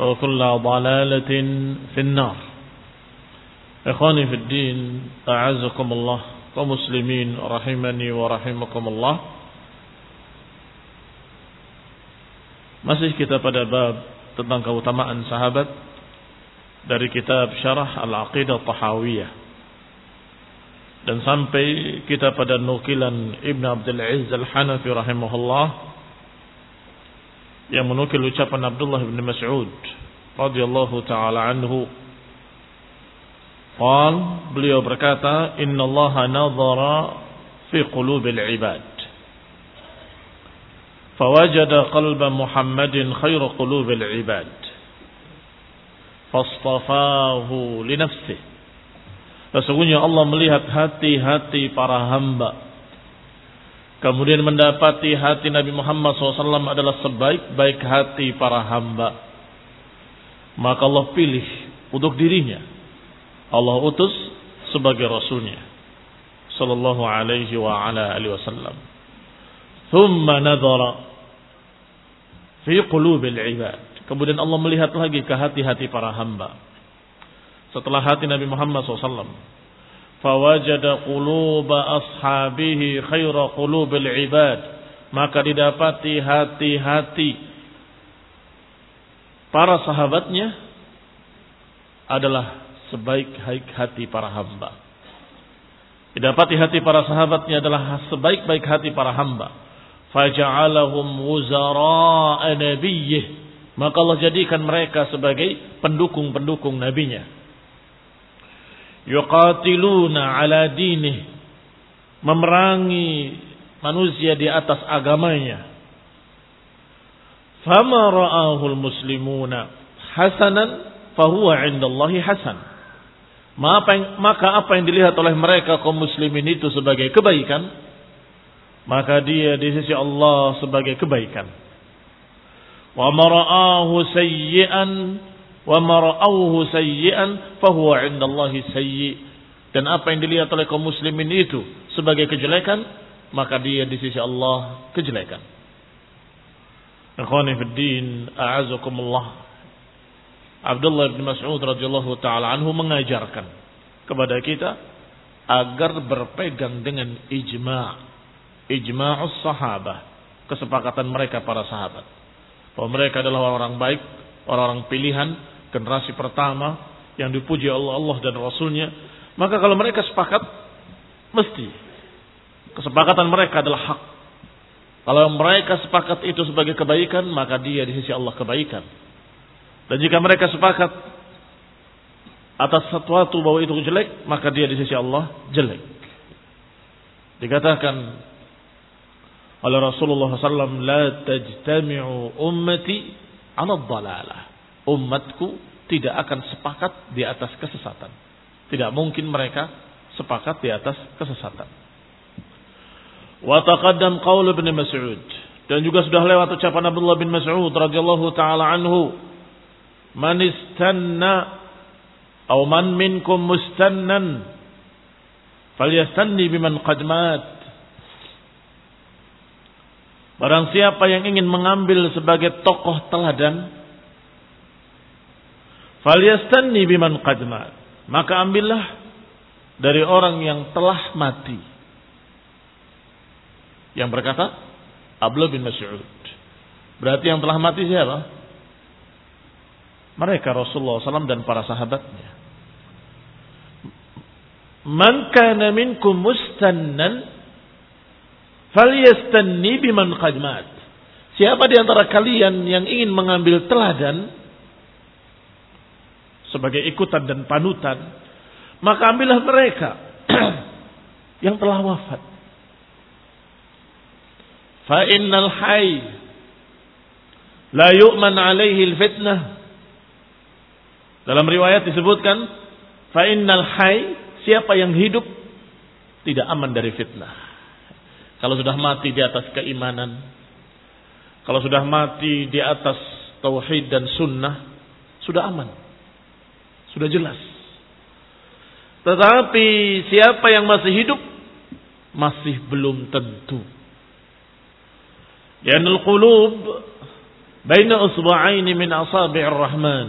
وكل ضلالة في النار إخواني في الدين أعزكم الله ومسلمين رحمني ورحمكم الله Masih kita pada bab tentang keutamaan sahabat dari kitab Syarah Al-Aqidah Tahawiyah. Dan sampai kita pada nukilan Ibn Abdul Aziz Al-Hanafi rahimahullah yang menukil ucapan Abdullah bin Mas'ud radhiyallahu taala anhu. Qal beliau berkata innallaha nadhara fi qulubil ibad. Fawajada qalba Muhammadin khairu qulubil ibad. Fastafahu li nafsihi. Sesungguhnya Allah melihat hati-hati para hamba. Kemudian mendapati hati Nabi Muhammad SAW adalah sebaik-baik hati para hamba Maka Allah pilih untuk dirinya Allah utus sebagai Rasulnya Sallallahu alaihi wa ala alihi wasallam Thumma nadhara fi qulubil ibad. Kemudian Allah melihat lagi ke hati-hati para hamba. Setelah hati Nabi Muhammad SAW. Fawajada quluba ashabihi khaira qulubil ibad. Maka didapati hati-hati para sahabatnya adalah sebaik hati para hamba. Didapati hati para sahabatnya adalah sebaik-baik hati para hamba faja'alahum wuzara'a nabiyyih maka Allah jadikan mereka sebagai pendukung-pendukung nabinya yuqatiluna ala dinih. Memerangi manusia di atas agamanya. Fama ra'ahul muslimuna hasanan fahuwa 'indallahi hasan. Maka apa yang dilihat oleh mereka kaum muslimin itu sebagai kebaikan maka dia di sisi Allah sebagai kebaikan. Wa mara'ahu sayyi'an wa mara'awhu sayyi'an fahuwa 'inda Allah sayyi'. Dan apa yang dilihat oleh kaum muslimin itu sebagai kejelekan, maka dia di sisi Allah kejelekan. Ikhwani fi din, a'azakumullah. Abdullah bin Mas'ud radhiyallahu taala anhu mengajarkan kepada kita agar berpegang dengan ijma' ijma'us sahabah kesepakatan mereka para sahabat bahwa mereka adalah orang-orang baik orang-orang pilihan generasi pertama yang dipuji Allah Allah dan Rasulnya maka kalau mereka sepakat mesti kesepakatan mereka adalah hak kalau mereka sepakat itu sebagai kebaikan maka dia di sisi Allah kebaikan dan jika mereka sepakat atas sesuatu bahwa itu jelek, maka dia di sisi Allah jelek. Dikatakan oleh Rasulullah SAW, La tajtami'u ummati ala dalalah. Umatku tidak akan sepakat di atas kesesatan. Tidak mungkin mereka sepakat di atas kesesatan. Wa taqaddam qaul Ibn Mas'ud dan juga sudah lewat ucapan Abdullah bin Mas'ud radhiyallahu taala anhu man istanna aw man minkum mustannan falyastanni biman qad mat Barang siapa yang ingin mengambil sebagai tokoh teladan, falyastanni biman qad Maka ambillah dari orang yang telah mati. Yang berkata Abdullah bin Mas'ud. Berarti yang telah mati siapa? Mereka Rasulullah SAW dan para sahabatnya. Man kana minkum mustannan falyastanni biman qad mat. Siapa di antara kalian yang ingin mengambil teladan sebagai ikutan dan panutan, maka ambillah mereka yang telah wafat. Fa innal hayy la yu'man alaihi al-fitnah. Dalam riwayat disebutkan fa innal hayy Siapa yang hidup tidak aman dari fitnah. Kalau sudah mati di atas keimanan, kalau sudah mati di atas tauhid dan sunnah, sudah aman. Sudah jelas. Tetapi siapa yang masih hidup masih belum tentu. Yanul qulub baina usba'aini min asabi'ir rahman.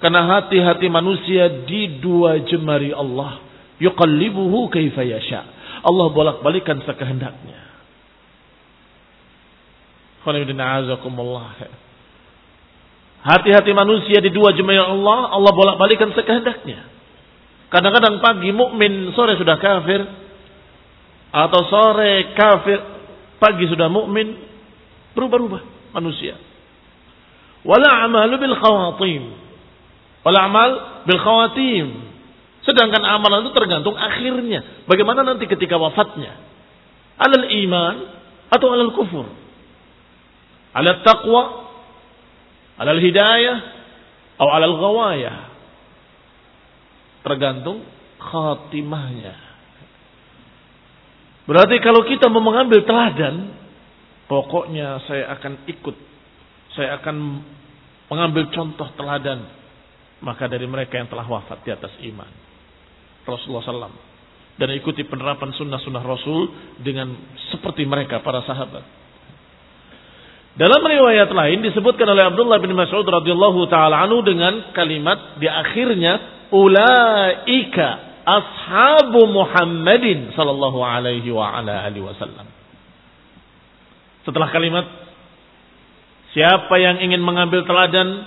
Karena hati-hati manusia di dua jemari Allah yuqallibuhu kaifa yasha. Allah bolak-balikan sekehendaknya. Hati-hati manusia di dua jemaah Allah, Allah bolak-balikan sekehendaknya. Kadang-kadang pagi mukmin, sore sudah kafir, atau sore kafir, pagi sudah mukmin, berubah-ubah manusia. Wala amalu bil khawatim. Wala amal bil khawatim. Sedangkan amalan itu tergantung akhirnya. Bagaimana nanti ketika wafatnya. Alal iman atau alal kufur. Alal taqwa. Alal hidayah. Atau alal ghawayah. Tergantung khatimahnya. Berarti kalau kita mau mengambil teladan. Pokoknya saya akan ikut. Saya akan mengambil contoh teladan. Maka dari mereka yang telah wafat di atas iman. Rasulullah SAW. Dan ikuti penerapan sunnah-sunnah Rasul dengan seperti mereka para sahabat. Dalam riwayat lain disebutkan oleh Abdullah bin Mas'ud radhiyallahu taala anhu dengan kalimat di akhirnya ulaika ashabu Muhammadin sallallahu alaihi wa ala alihi wasallam. Setelah kalimat siapa yang ingin mengambil teladan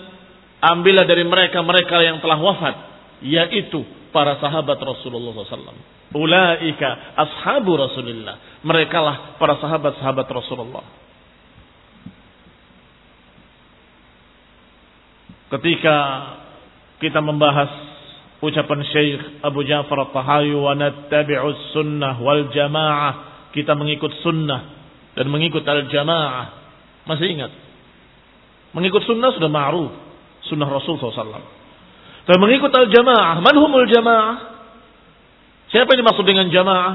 ambillah dari mereka mereka yang telah wafat yaitu para sahabat Rasulullah SAW. Ulaika ashabu Rasulullah. Mereka lah para sahabat-sahabat Rasulullah. Ketika kita membahas ucapan Syekh Abu Ja'far At-Tahawi wa nattabi'us sunnah wal jamaah, kita mengikut sunnah dan mengikut al-jamaah. Masih ingat? Mengikut sunnah sudah ma'ruf, sunnah Rasul SAW. Dan mengikut al-jamaah. Manhumul jamaah? Siapa yang dimaksud dengan jamaah?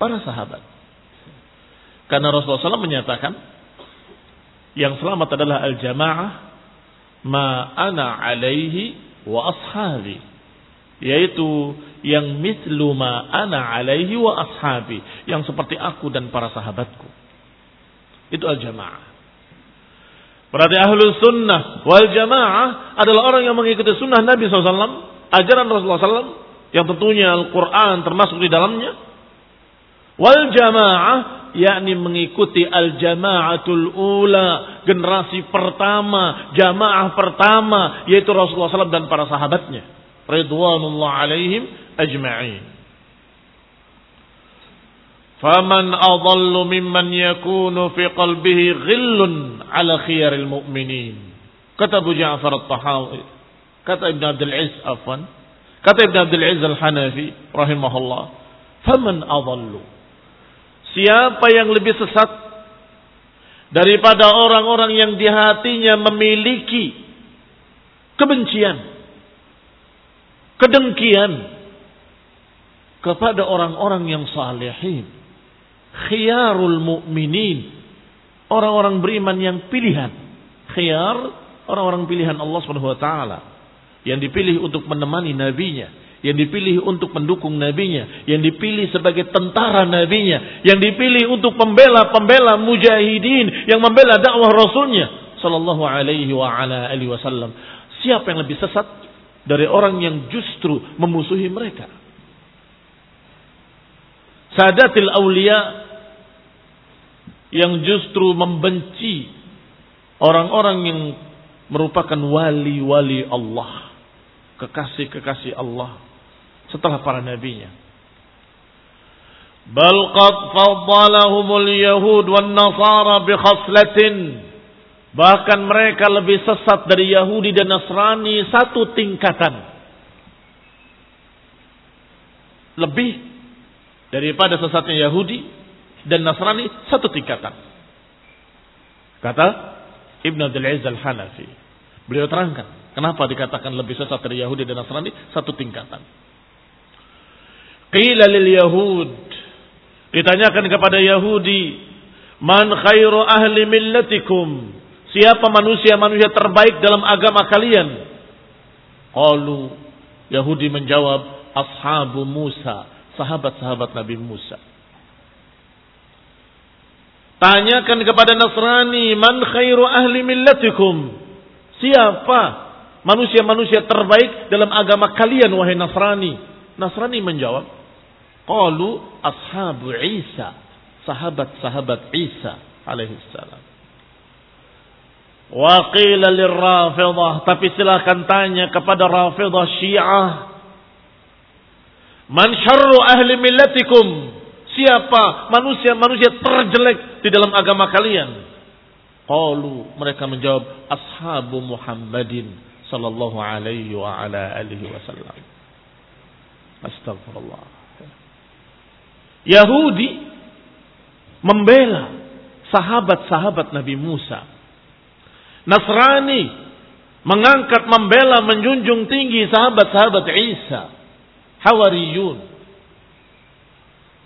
Para sahabat. Karena Rasulullah SAW menyatakan, yang selamat adalah al-jamaah, ma ana alaihi wa ashabi. Yaitu yang mislu ma ana alaihi wa ashabi. Yang seperti aku dan para sahabatku. Itu al-jamaah. Berarti ahlu sunnah wal jamaah adalah orang yang mengikuti sunnah Nabi SAW, ajaran Rasulullah SAW, yang tentunya Al-Quran termasuk di dalamnya. Wal jamaah yakni mengikuti al jamaatul ula generasi pertama jamaah pertama yaitu Rasulullah SAW dan para sahabatnya ridwanullah alaihim ajma'in faman adallu mimman yakunu fi qalbihi ghillun ala khiyaril mu'minin. Kata Abu Ja'far at-Tahawi kata Ibn Abdul Aziz afwan kata Ibn Abdul Aziz al-Hanafi rahimahullah faman adallu. Siapa yang lebih sesat daripada orang-orang yang di hatinya memiliki kebencian, kedengkian kepada orang-orang yang salihin, khiyarul mu'minin, orang-orang beriman yang pilihan. Khiyar orang-orang pilihan Allah Subhanahu wa taala. Yang dipilih untuk menemani nabinya, yang dipilih untuk mendukung nabinya, yang dipilih sebagai tentara nabinya, yang dipilih untuk pembela-pembela mujahidin. Yang membela dakwah rasulnya. Sallallahu alaihi wa ala alihi wasallam. Siapa yang lebih sesat? Dari orang yang justru memusuhi mereka? Sadatil aulia yang justru membenci orang-orang yang merupakan wali-wali Allah, kekasih-kekasih Allah setelah para nabinya. Bal qad faddalahumul yahud wan nasara bi khaslatin. Bahkan mereka lebih sesat dari Yahudi dan Nasrani satu tingkatan. Lebih daripada sesatnya Yahudi dan Nasrani satu tingkatan. Kata Ibn Abdul Aziz Al-Hanafi. Beliau terangkan kenapa dikatakan lebih sesat dari Yahudi dan Nasrani satu tingkatan. Qila lil Yahud. Ditanyakan kepada Yahudi, "Man khairu ahli millatikum?" Siapa manusia-manusia terbaik dalam agama kalian? Qalu Yahudi menjawab, "Ashabu Musa." Sahabat-sahabat Nabi Musa. Tanyakan kepada Nasrani, "Man khairu ahli millatikum?" Siapa manusia-manusia terbaik dalam agama kalian wahai Nasrani? Nasrani menjawab, Qalu ashabu Isa, sahabat-sahabat Isa alaihi salam. Wa qila lirrafidah, tapi silakan tanya kepada rafidah Syiah. Man syarru ahli millatikum? Siapa manusia-manusia terjelek di dalam agama kalian? Qalu mereka menjawab ashabu Muhammadin sallallahu alaihi wa ala alihi wasallam. Astagfirullah. Yahudi membela sahabat-sahabat Nabi Musa. Nasrani mengangkat, membela, menjunjung tinggi sahabat-sahabat Isa. Hawariyun.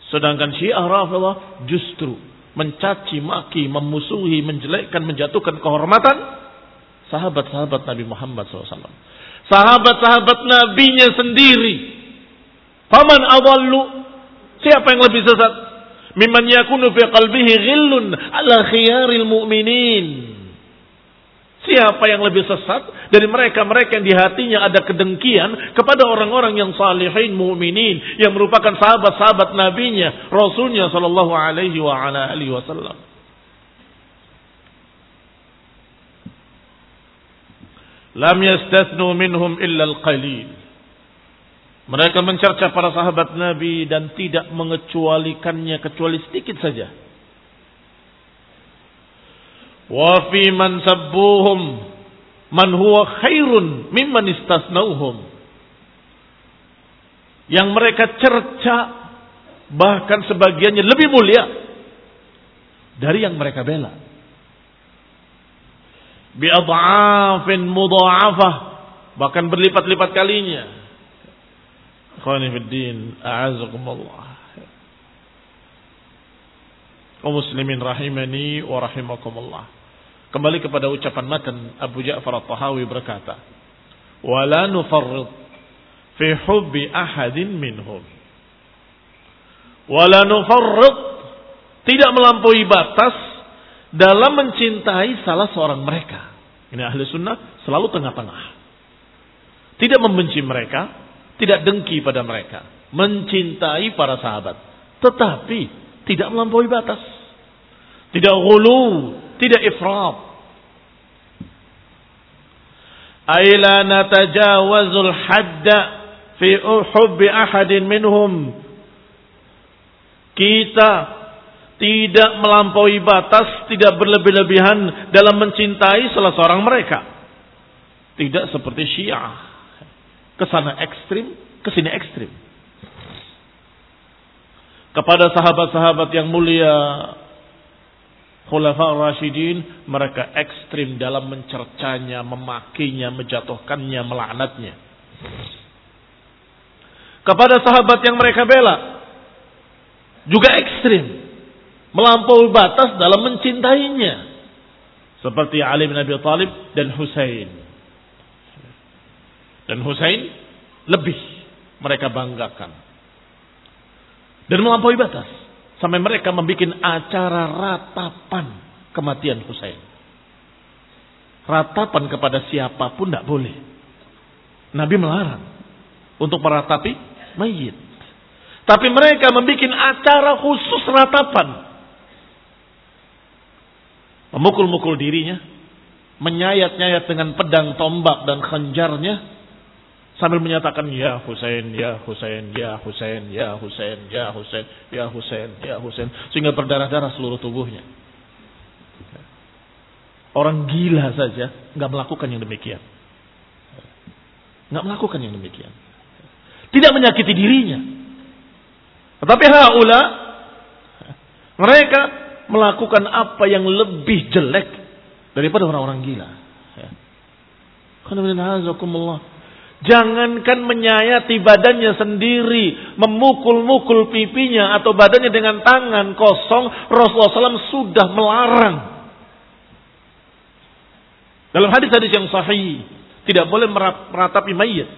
Sedangkan Syiah Rafidah justru mencaci maki, memusuhi, menjelekkan, menjatuhkan kehormatan sahabat-sahabat Nabi Muhammad SAW. Sahabat-sahabat nabinya sendiri. Paman awallu Siapa yang lebih sesat? Mimman yakunu fi qalbihi ghillun ala khiyaril mu'minin. Siapa yang lebih sesat dari mereka-mereka yang di hatinya ada kedengkian kepada orang-orang yang salihin mu'minin yang merupakan sahabat-sahabat nabinya, rasulnya sallallahu alaihi wa ala alihi wasallam. Lam yastathnu minhum illa al-qalil. Mereka mencerca para sahabat Nabi dan tidak mengecualikannya kecuali sedikit saja. Wa fi man sabbuhum man huwa khairun mimman istasnauhum. Yang mereka cerca bahkan sebagiannya lebih mulia dari yang mereka bela. Bi'adha'afin mudha'afah bahkan berlipat-lipat kalinya Ikhwani fiddin, a'azakumullah. Kaum muslimin rahimani wa rahimakumullah. Kembali kepada ucapan matan Abu Ja'far At-Tahawi berkata, "Wa la nufarrid fi hubbi ahadin minhum." Wa la nufarrid tidak melampaui batas dalam mencintai salah seorang mereka. Ini ahli sunnah selalu tengah-tengah. Tidak membenci mereka, tidak dengki pada mereka, mencintai para sahabat, tetapi tidak melampaui batas. Tidak gulu, tidak ifrat. Aila natajawazul hadda fi hubbi ahadin minhum. Kita tidak melampaui batas, tidak berlebih-lebihan dalam mencintai salah seorang mereka. Tidak seperti Syiah. Ke sana ekstrim, ke sini ekstrim. Kepada sahabat-sahabat yang mulia, Khulafa Rashidin mereka ekstrim dalam mencercanya, memakinya, menjatuhkannya, melaknatnya. Kepada sahabat yang mereka bela juga ekstrim, melampaui batas dalam mencintainya. Seperti Ali bin Abi Thalib dan Husain. Dan Husain lebih mereka banggakan. Dan melampaui batas. Sampai mereka membuat acara ratapan kematian Husain. Ratapan kepada siapa pun tidak boleh. Nabi melarang untuk meratapi mayit. Tapi mereka membuat acara khusus ratapan. Memukul-mukul dirinya. Menyayat-nyayat dengan pedang tombak dan khanjarnya sambil menyatakan ya Husain, ya Husain, ya Husain, ya Husain, ya Husain, ya Husain, ya Husain, sehingga berdarah-darah seluruh tubuhnya. Orang gila saja nggak melakukan yang demikian. Nggak melakukan yang demikian. Tidak menyakiti dirinya. Tetapi haula mereka melakukan apa yang lebih jelek daripada orang-orang gila. Ya. Jangankan menyayati badannya sendiri, memukul-mukul pipinya atau badannya dengan tangan kosong, Rasulullah SAW sudah melarang. Dalam hadis-hadis yang sahih, tidak boleh meratapi mayat.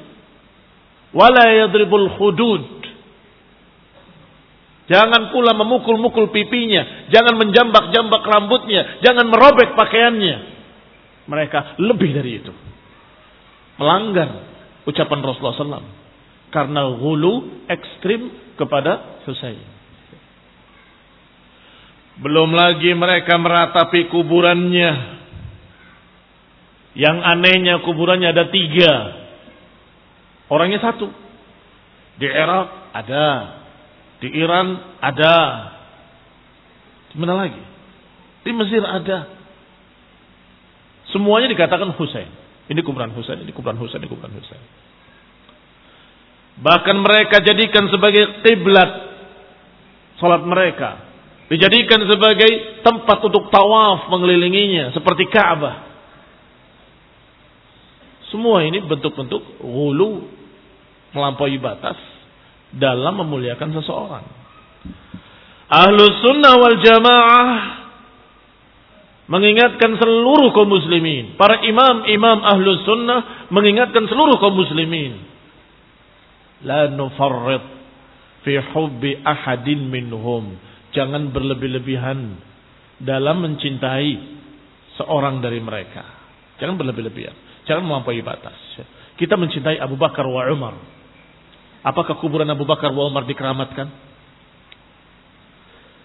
Wala yadribul hudud. Jangan pula memukul-mukul pipinya, jangan menjambak-jambak rambutnya, jangan merobek pakaiannya. Mereka lebih dari itu. Melanggar ucapan Rasulullah SAW. Karena gulu ekstrim kepada Husain. Belum lagi mereka meratapi kuburannya. Yang anehnya kuburannya ada tiga. Orangnya satu. Di Irak ada. Di Iran ada. Di mana lagi? Di Mesir ada. Semuanya dikatakan Husain. Ini kuburan Husain, ini kuburan Husain, ini kuburan Husain. Bahkan mereka jadikan sebagai kiblat salat mereka. Dijadikan sebagai tempat untuk tawaf mengelilinginya seperti Ka'bah. Semua ini bentuk-bentuk hulu melampaui batas dalam memuliakan seseorang. Ahlus sunnah wal jamaah mengingatkan seluruh kaum muslimin. Para imam-imam ahlu sunnah mengingatkan seluruh kaum muslimin. La nufarrid fi hubbi ahadin minhum. Jangan berlebih-lebihan dalam mencintai seorang dari mereka. Jangan berlebih-lebihan. Jangan melampaui batas. Kita mencintai Abu Bakar wa Umar. Apakah kuburan Abu Bakar wa Umar dikeramatkan?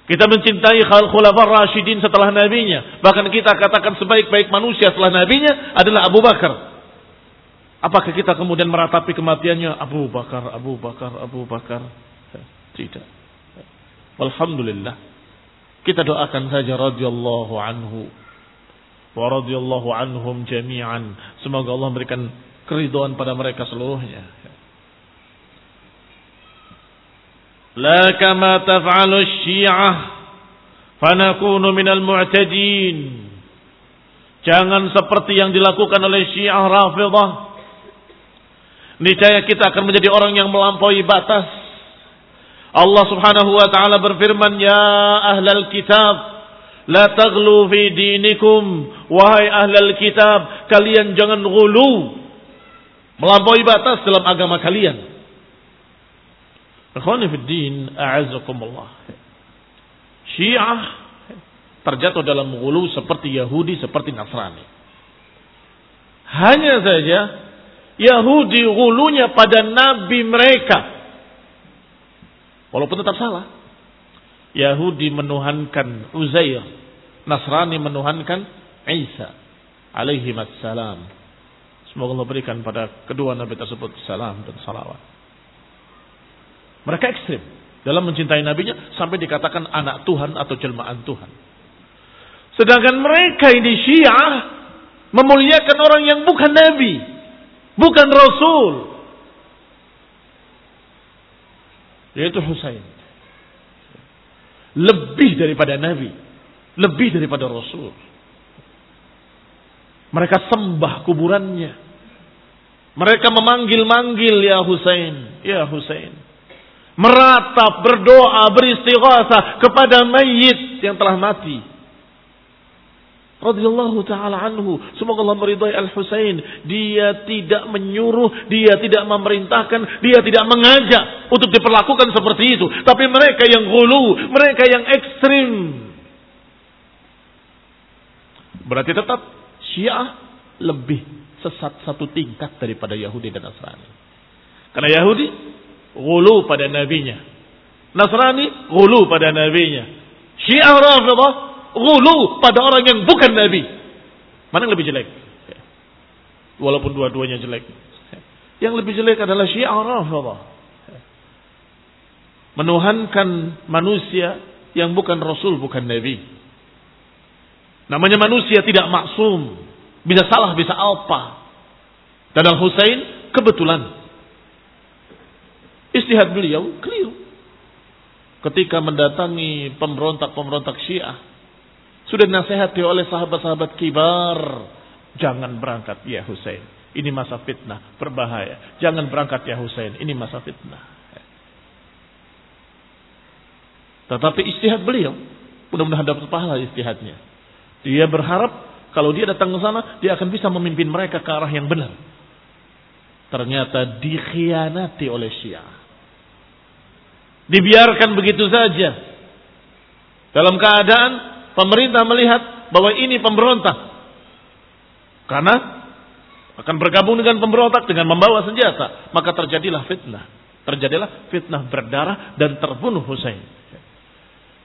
Kita mencintai khulafah Rashidin setelah nabinya. Bahkan kita katakan sebaik-baik manusia setelah nabinya adalah Abu Bakar. Apakah kita kemudian meratapi kematiannya Abu Bakar, Abu Bakar, Abu Bakar? Tidak. Alhamdulillah. Kita doakan saja radhiyallahu anhu wa radhiyallahu anhum jami'an. Semoga Allah memberikan keridhaan pada mereka seluruhnya. لا كما تفعل الشيعة فنكون من المعتدين Jangan seperti yang dilakukan oleh Syiah Rafidah. Niscaya kita akan menjadi orang yang melampaui batas. Allah Subhanahu wa taala berfirman, "Ya ahlal kitab, la taghlu fi dinikum." Wahai ahlal kitab, kalian jangan ghulu. Melampaui batas dalam agama kalian. Ikhwani fi din, a'azzakumullah. Syiah terjatuh dalam gulu seperti Yahudi, seperti Nasrani. Hanya saja Yahudi hulunya pada nabi mereka. Walaupun tetap salah. Yahudi menuhankan Uzair. Nasrani menuhankan Isa. Alaihi salam. Semoga Allah berikan pada kedua nabi tersebut salam dan salawat. Mereka ekstrim dalam mencintai nabinya sampai dikatakan anak Tuhan atau jelmaan Tuhan. Sedangkan mereka ini Syiah memuliakan orang yang bukan nabi, bukan rasul. Yaitu Husain. Lebih daripada nabi, lebih daripada rasul. Mereka sembah kuburannya. Mereka memanggil-manggil ya Husain, ya Husain. Meratap, berdoa, beristighatsah kepada mayit yang telah mati. Radhiyallahu taala anhu. Semoga Allah meridai Al-Husain. Dia tidak menyuruh, dia tidak memerintahkan, dia tidak mengajak untuk diperlakukan seperti itu. Tapi mereka yang gulu, mereka yang ekstrim. Berarti tetap Syiah lebih sesat satu tingkat daripada Yahudi dan Nasrani. Karena Yahudi gulu pada nabinya. Nasrani gulu pada nabinya. Syiah Rafidah gulu pada orang yang bukan nabi. Mana yang lebih jelek? Walaupun dua-duanya jelek. Yang lebih jelek adalah Syiah Rafidah. Menuhankan manusia yang bukan Rasul, bukan Nabi. Namanya manusia tidak maksum. Bisa salah, bisa apa. Dan Al-Husain kebetulan. Istihad beliau keliru. Ketika mendatangi pemberontak-pemberontak syiah. Sudah dinasehati oleh sahabat-sahabat kibar. Jangan berangkat ya Husain. Ini masa fitnah, berbahaya. Jangan berangkat ya Husain, ini masa fitnah. Tetapi istihad beliau, mudah-mudahan dapat pahala istihadnya. Dia berharap kalau dia datang ke sana, dia akan bisa memimpin mereka ke arah yang benar. Ternyata dikhianati oleh Syiah. Dibiarkan begitu saja. Dalam keadaan pemerintah melihat bahwa ini pemberontak. Karena akan bergabung dengan pemberontak dengan membawa senjata. Maka terjadilah fitnah. Terjadilah fitnah berdarah dan terbunuh Husain.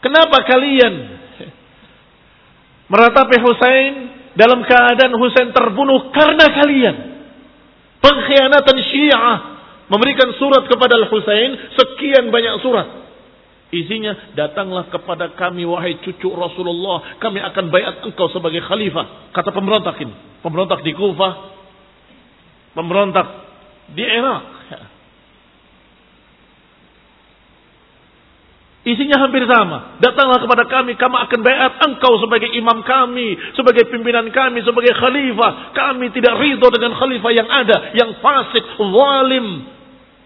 Kenapa kalian meratapi Husain dalam keadaan Husain terbunuh karena kalian. Pengkhianatan Syiah memberikan surat kepada Al-Husain sekian banyak surat. Isinya datanglah kepada kami wahai cucu Rasulullah, kami akan bayat engkau sebagai khalifah. Kata pemberontak ini, pemberontak di Kufah, pemberontak di Irak. Isinya hampir sama. Datanglah kepada kami, kami akan bayat engkau sebagai imam kami, sebagai pimpinan kami, sebagai khalifah. Kami tidak ridho dengan khalifah yang ada, yang fasik, zalim,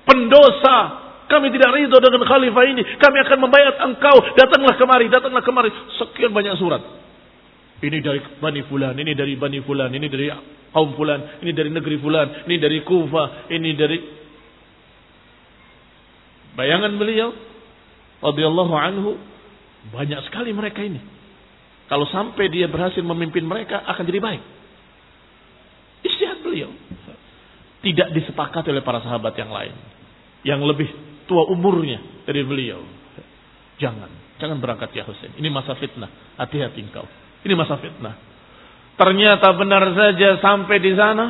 pendosa. Kami tidak ridho dengan khalifah ini. Kami akan membayat engkau. Datanglah kemari, datanglah kemari. Sekian banyak surat. Ini dari Bani Fulan, ini dari Bani Fulan, ini dari kaum Fulan, ini dari negeri Fulan, ini dari Kufa, ini dari... Bayangan beliau, radhiyallahu anhu banyak sekali mereka ini. Kalau sampai dia berhasil memimpin mereka akan jadi baik. Istihad beliau. Tidak disepakati oleh para sahabat yang lain. Yang lebih tua umurnya dari beliau. Jangan. Jangan berangkat ya Husain. Ini masa fitnah. Hati-hati engkau. Ini masa fitnah. Ternyata benar saja sampai di sana.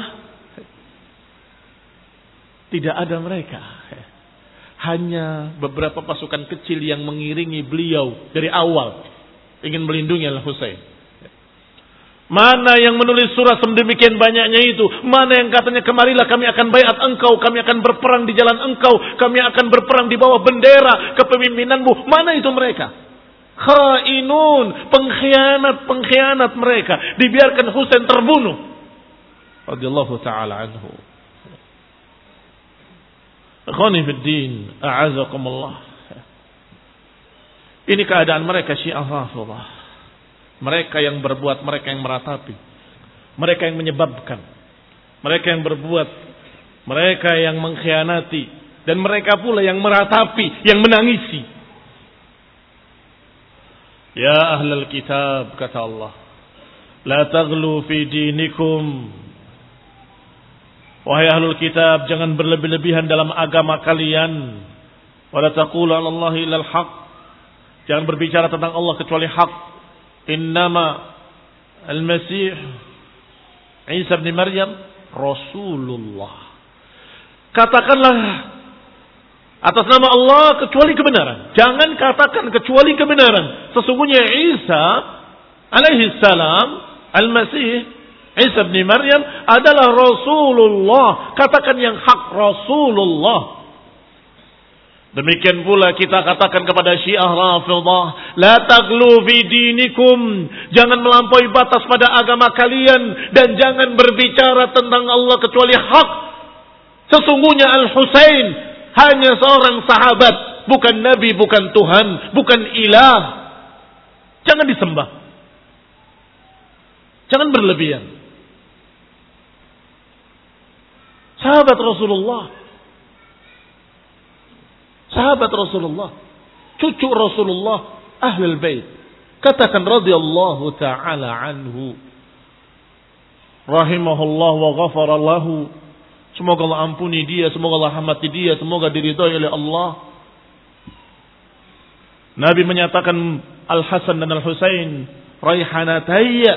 Tidak ada mereka hanya beberapa pasukan kecil yang mengiringi beliau dari awal ingin melindungi Al Husain. Mana yang menulis surat sedemikian banyaknya itu? Mana yang katanya kemarilah kami akan bayat engkau, kami akan berperang di jalan engkau, kami akan berperang di bawah bendera kepemimpinanmu. Mana itu mereka? Khainun, pengkhianat-pengkhianat mereka. Dibiarkan Husain terbunuh. Radiyallahu ta'ala anhu. Ikhwani fiddin, a'azakumullah. Ini keadaan mereka Syiah Rafidah. Mereka yang berbuat, mereka yang meratapi. Mereka yang menyebabkan. Mereka yang berbuat. Mereka yang mengkhianati. Dan mereka pula yang meratapi, yang menangisi. Ya ahlal kitab, kata Allah. La taglu fi dinikum Wahai ahlul kitab, jangan berlebih-lebihan dalam agama kalian. Wala taqulu 'ala Allah illa haq Jangan berbicara tentang Allah kecuali hak. Innama al-Masih Isa bin Maryam Rasulullah. Katakanlah atas nama Allah kecuali kebenaran. Jangan katakan kecuali kebenaran. Sesungguhnya Isa alaihi salam al-Masih Isa bin Maryam adalah Rasulullah. Katakan yang hak Rasulullah. Demikian pula kita katakan kepada Syiah Rafidah, la taglu fi dinikum. Jangan melampaui batas pada agama kalian dan jangan berbicara tentang Allah kecuali hak. Sesungguhnya Al-Husain hanya seorang sahabat, bukan nabi, bukan Tuhan, bukan ilah. Jangan disembah. Jangan berlebihan. Sahabat Rasulullah. Sahabat Rasulullah. Cucu Rasulullah. Ahlul Bait. Katakan radhiyallahu ta'ala anhu. Rahimahullah wa ghafara. Semoga Allah ampuni dia, semoga Allah rahmati dia, semoga diridhai oleh Allah. Nabi menyatakan Al-Hasan dan Al-Husain raihanatayya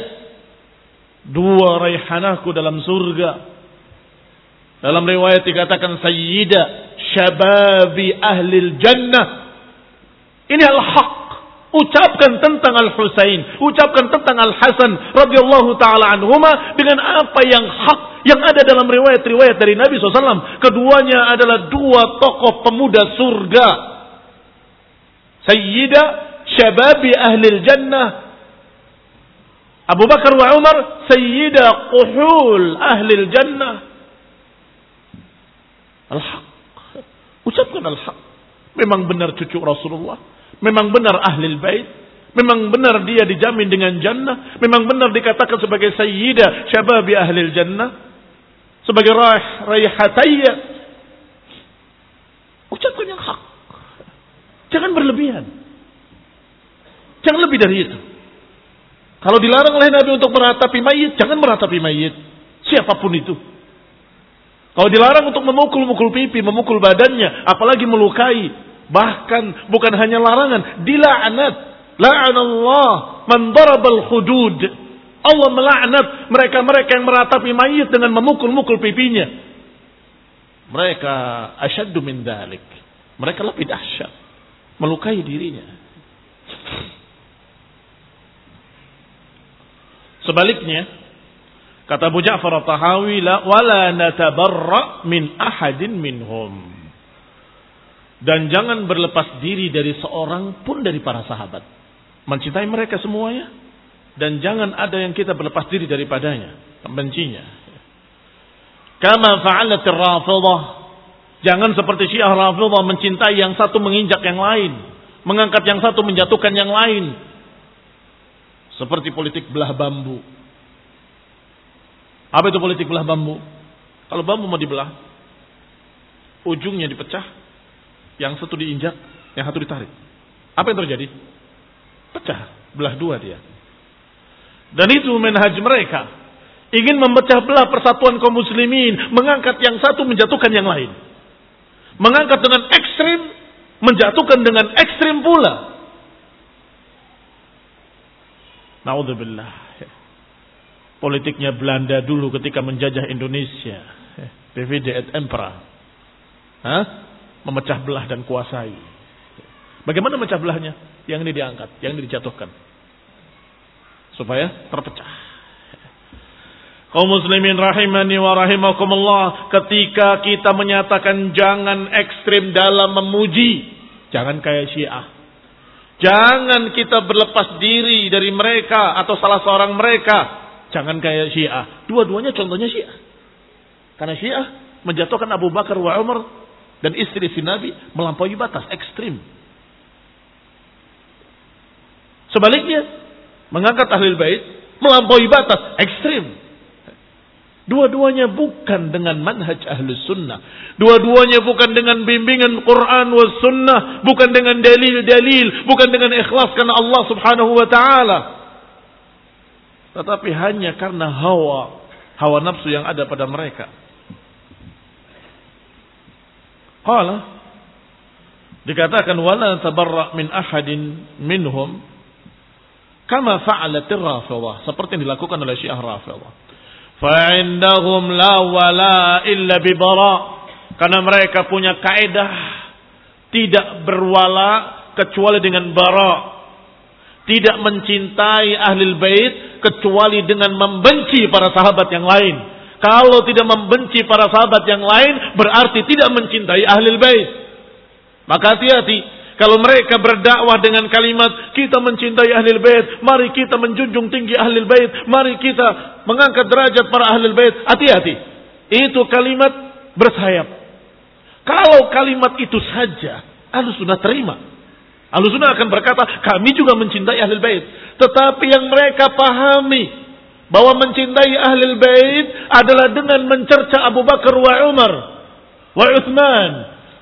dua raihanahku dalam surga dalam riwayat dikatakan sayyida syababi ahli jannah. Ini al-haq. Ucapkan tentang Al-Husain, ucapkan tentang Al-Hasan radhiyallahu taala anhuma dengan apa yang hak yang ada dalam riwayat-riwayat dari Nabi SAW. Keduanya adalah dua tokoh pemuda surga. Sayyida syababi ahli jannah Abu Bakar wa Umar sayyida quhul ahli jannah Al-haq. Ucapkan al-haq. Memang benar cucu Rasulullah. Memang benar ahli bait. Memang benar dia dijamin dengan jannah. Memang benar dikatakan sebagai sayyidah syababi ahli jannah. Sebagai raih, raihatayya. Ucapkan yang hak. Jangan berlebihan. Jangan lebih dari itu. Kalau dilarang oleh Nabi untuk meratapi mayit, jangan meratapi mayit. Siapa pun itu. Kalau dilarang untuk memukul-mukul pipi, memukul badannya, apalagi melukai, bahkan bukan hanya larangan, dilaknat. La'anallah man darabal hudud. Allah melaknat mereka-mereka yang meratapi mayit dengan memukul-mukul pipinya. Mereka asyaddu min dalik. Mereka lebih dahsyat. Melukai dirinya. Sebaliknya, Kata Abu Ja'far tahawi la wala natabarra min ahadin minhum. Dan jangan berlepas diri dari seorang pun dari para sahabat. Mencintai mereka semuanya. Dan jangan ada yang kita berlepas diri daripadanya. Membencinya. Kama fa'alat rafidah. Jangan seperti syiah rafidah mencintai yang satu menginjak yang lain. Mengangkat yang satu menjatuhkan yang lain. Seperti politik belah bambu apa itu politik belah bambu? Kalau bambu mau dibelah, ujungnya dipecah, yang satu diinjak, yang satu ditarik. Apa yang terjadi? Pecah, belah dua dia. Dan itu menhaj mereka. Ingin memecah belah persatuan kaum muslimin, mengangkat yang satu menjatuhkan yang lain. Mengangkat dengan ekstrim, menjatuhkan dengan ekstrim pula. Naudzubillah politiknya Belanda dulu ketika menjajah Indonesia. Divide et Impera. Hah? Memecah belah dan kuasai. Bagaimana memecah belahnya? Yang ini diangkat, yang ini dijatuhkan. Supaya terpecah. Kaum muslimin rahimani wa rahimakumullah. Ketika kita menyatakan jangan ekstrim dalam memuji. Jangan kayak syiah. Jangan kita berlepas diri dari mereka atau salah seorang mereka Jangan kayak Syiah. Dua-duanya contohnya Syiah. Karena Syiah menjatuhkan Abu Bakar wa Umar dan istri si Nabi melampaui batas ekstrim. Sebaliknya, mengangkat ahli bait melampaui batas ekstrim. Dua-duanya bukan dengan manhaj ahli sunnah. Dua-duanya bukan dengan bimbingan Quran wa sunnah. Bukan dengan dalil-dalil. Bukan dengan ikhlas karena Allah subhanahu wa ta'ala. Tetapi hanya karena hawa, hawa nafsu yang ada pada mereka. Qala dikatakan wala tabarra min ahadin minhum kama fa'alat Rafidhah seperti yang dilakukan oleh Syiah Rafidhah. Fa'indahum la wala illa bi bara karena mereka punya kaidah tidak berwala kecuali dengan bara. Tidak mencintai ahli bait kecuali dengan membenci para sahabat yang lain. Kalau tidak membenci para sahabat yang lain, berarti tidak mencintai ahli bait. Maka hati-hati. Kalau mereka berdakwah dengan kalimat kita mencintai ahli bait, mari kita menjunjung tinggi ahli bait, mari kita mengangkat derajat para ahli bait. Hati-hati. Itu kalimat bersayap. Kalau kalimat itu saja, ahli sudah terima. Ahli sunnah akan berkata, kami juga mencintai ahli bait. Tetapi yang mereka pahami bahwa mencintai ahli bait adalah dengan mencerca Abu Bakar wa Umar wa Uthman.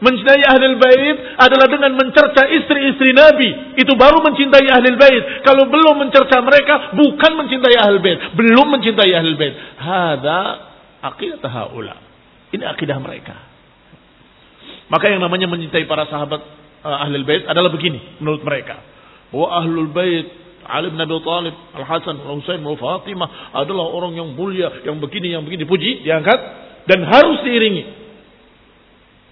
Mencintai ahli bait adalah dengan mencerca istri-istri Nabi. Itu baru mencintai ahli bait. Kalau belum mencerca mereka, bukan mencintai ahli bait. Belum mencintai ahli bait. Hada akidah haula. Ini akidah mereka. Maka yang namanya mencintai para sahabat uh, ahli bait adalah begini menurut mereka. Wa ahlul bait Ali bin Abi Thalib, Al Hasan, Al Husain, Al Fatimah adalah orang yang mulia, yang begini, yang begini, puji, diangkat dan harus diiringi.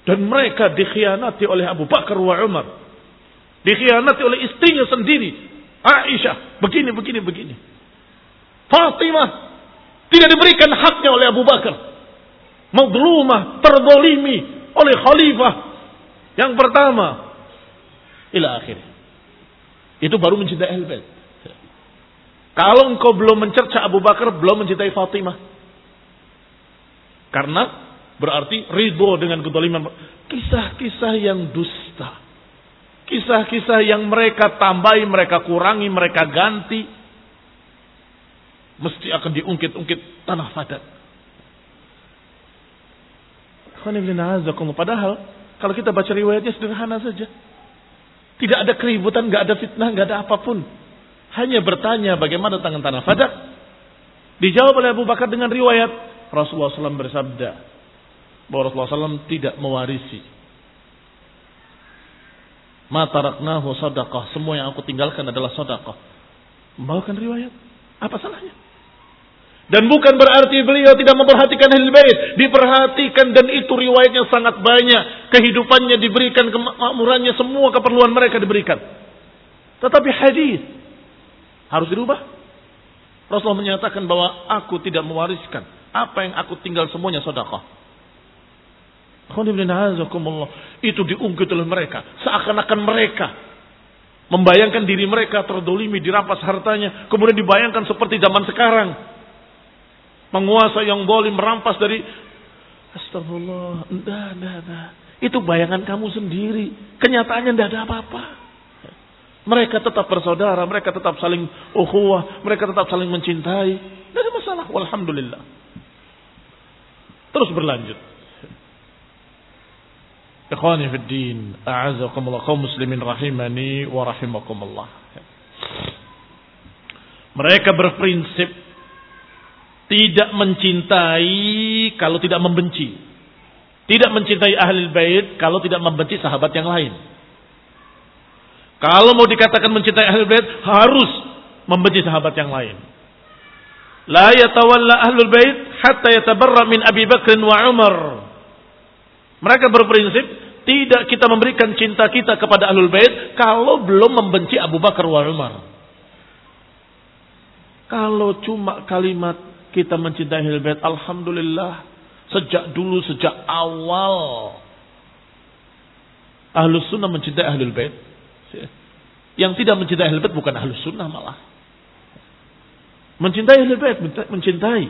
Dan mereka dikhianati oleh Abu Bakar wa Umar. Dikhianati oleh istrinya sendiri, Aisyah, begini, begini, begini. Fatimah tidak diberikan haknya oleh Abu Bakar. Madlumah, terdolimi oleh khalifah yang pertama. Ila akhir. Itu baru mencintai Ahlul Bait. Kalau engkau belum mencerca Abu Bakar, belum mencintai Fatimah. Karena berarti ridho dengan kedoliman. Kisah-kisah yang dusta. Kisah-kisah yang mereka tambahi, mereka kurangi, mereka ganti. Mesti akan diungkit-ungkit tanah padat. Padahal kalau kita baca riwayatnya sederhana saja. Tidak ada keributan, nggak ada fitnah, nggak ada apa pun. Hanya bertanya bagaimana tangan tanah fadak. Dijawab oleh Abu Bakar dengan riwayat. Rasulullah SAW bersabda. Bahwa Rasulullah SAW tidak mewarisi. Mataraknahu sadaqah. Semua yang aku tinggalkan adalah sadaqah. Membawakan riwayat. Apa salahnya? Dan bukan berarti beliau tidak memperhatikan ahli bait, diperhatikan dan itu riwayatnya sangat banyak. Kehidupannya diberikan, kemakmurannya semua keperluan mereka diberikan. Tetapi hadis harus dirubah. Rasulullah menyatakan bahwa aku tidak mewariskan. Apa yang aku tinggal semuanya sedekah. Itu diungkit oleh mereka. Seakan-akan mereka membayangkan diri mereka terdolimi, dirampas hartanya. Kemudian dibayangkan seperti zaman sekarang. Penguasa yang boleh merampas dari Astagfirullah. Enggak, enggak, enggak. Itu bayangan kamu sendiri. Kenyataannya tidak ada apa-apa. Mereka tetap bersaudara, mereka tetap saling ukhuwah, mereka tetap saling mencintai. Tidak ada masalah, walhamdulillah. Terus berlanjut. Ikhwani fi din, a'azakumullah kaum muslimin rahimani wa rahimakumullah. Mereka berprinsip tidak mencintai kalau tidak membenci. Tidak mencintai ahli bait kalau tidak membenci sahabat yang lain. Kalau mau dikatakan mencintai ahlul bait harus membenci sahabat yang lain. La yatawalla ahlul bait hatta yatabarra min Abi Bakr wa Umar. Mereka berprinsip tidak kita memberikan cinta kita kepada ahlul bait kalau belum membenci Abu Bakar wa Umar. Kalau cuma kalimat kita mencintai ahlul bait, alhamdulillah sejak dulu sejak awal ahlus sunnah mencintai ahlul bait yang tidak mencintai Ahlul Bait bukan Ahlus Sunnah malah. Mencintai Ahlul Bait, mencintai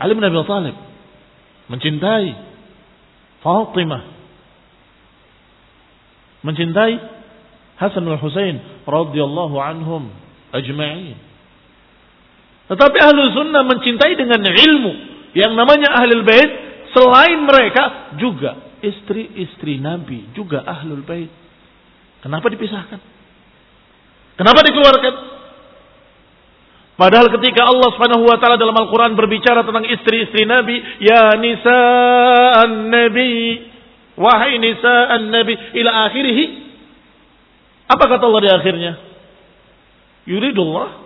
Ali bin Abi Thalib. Mencintai Fatimah. Mencintai Hasan al Husain radhiyallahu anhum ajma'in. Tetapi Ahlus Sunnah mencintai dengan ilmu yang namanya Ahlul Bait selain mereka juga istri-istri Nabi juga Ahlul Bait. Kenapa dipisahkan? Kenapa dikeluarkan? Padahal ketika Allah Subhanahu wa taala dalam Al-Qur'an berbicara tentang istri-istri Nabi, ya nisa nabi Wahai nisa'an nabi ila akhirih. Apa kata Allah di akhirnya? Yuridullah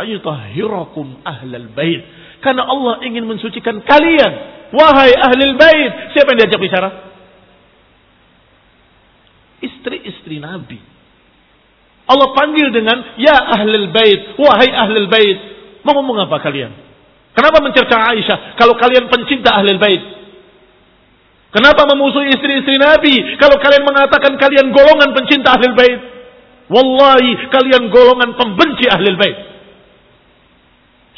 ayutahhirakum ahlal bait. Karena Allah ingin mensucikan kalian. Wahai ahlul bait. Siapa yang diajak bicara? Istri-istri Nabi. Allah panggil dengan ya ahlul bait. Wahai ahlul bait. Mau ngomong apa kalian? Kenapa mencerca Aisyah kalau kalian pencinta ahlul bait? Kenapa memusuhi istri-istri Nabi kalau kalian mengatakan kalian golongan pencinta ahlul bait? Wallahi kalian golongan pembenci ahlul bait.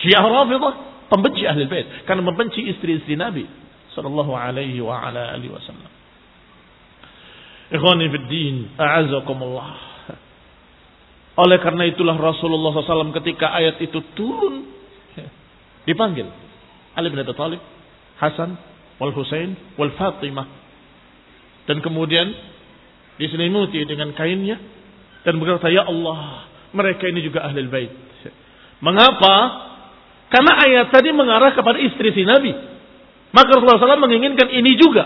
Syiah Rafidah pembenci ahlul bait karena membenci istri-istri Nabi sallallahu alaihi wa ala alihi wasallam. Ikhwani fid din, a'azakumullah. Oleh karena itulah Rasulullah SAW ketika ayat itu turun dipanggil Ali bin Abi Thalib, Hasan, wal Husain, wal Fatimah. Dan kemudian diselimuti dengan kainnya dan berkata, "Ya Allah, mereka ini juga ahli bait." Mengapa? Karena ayat tadi mengarah kepada istri si Nabi. Maka Rasulullah SAW menginginkan ini juga.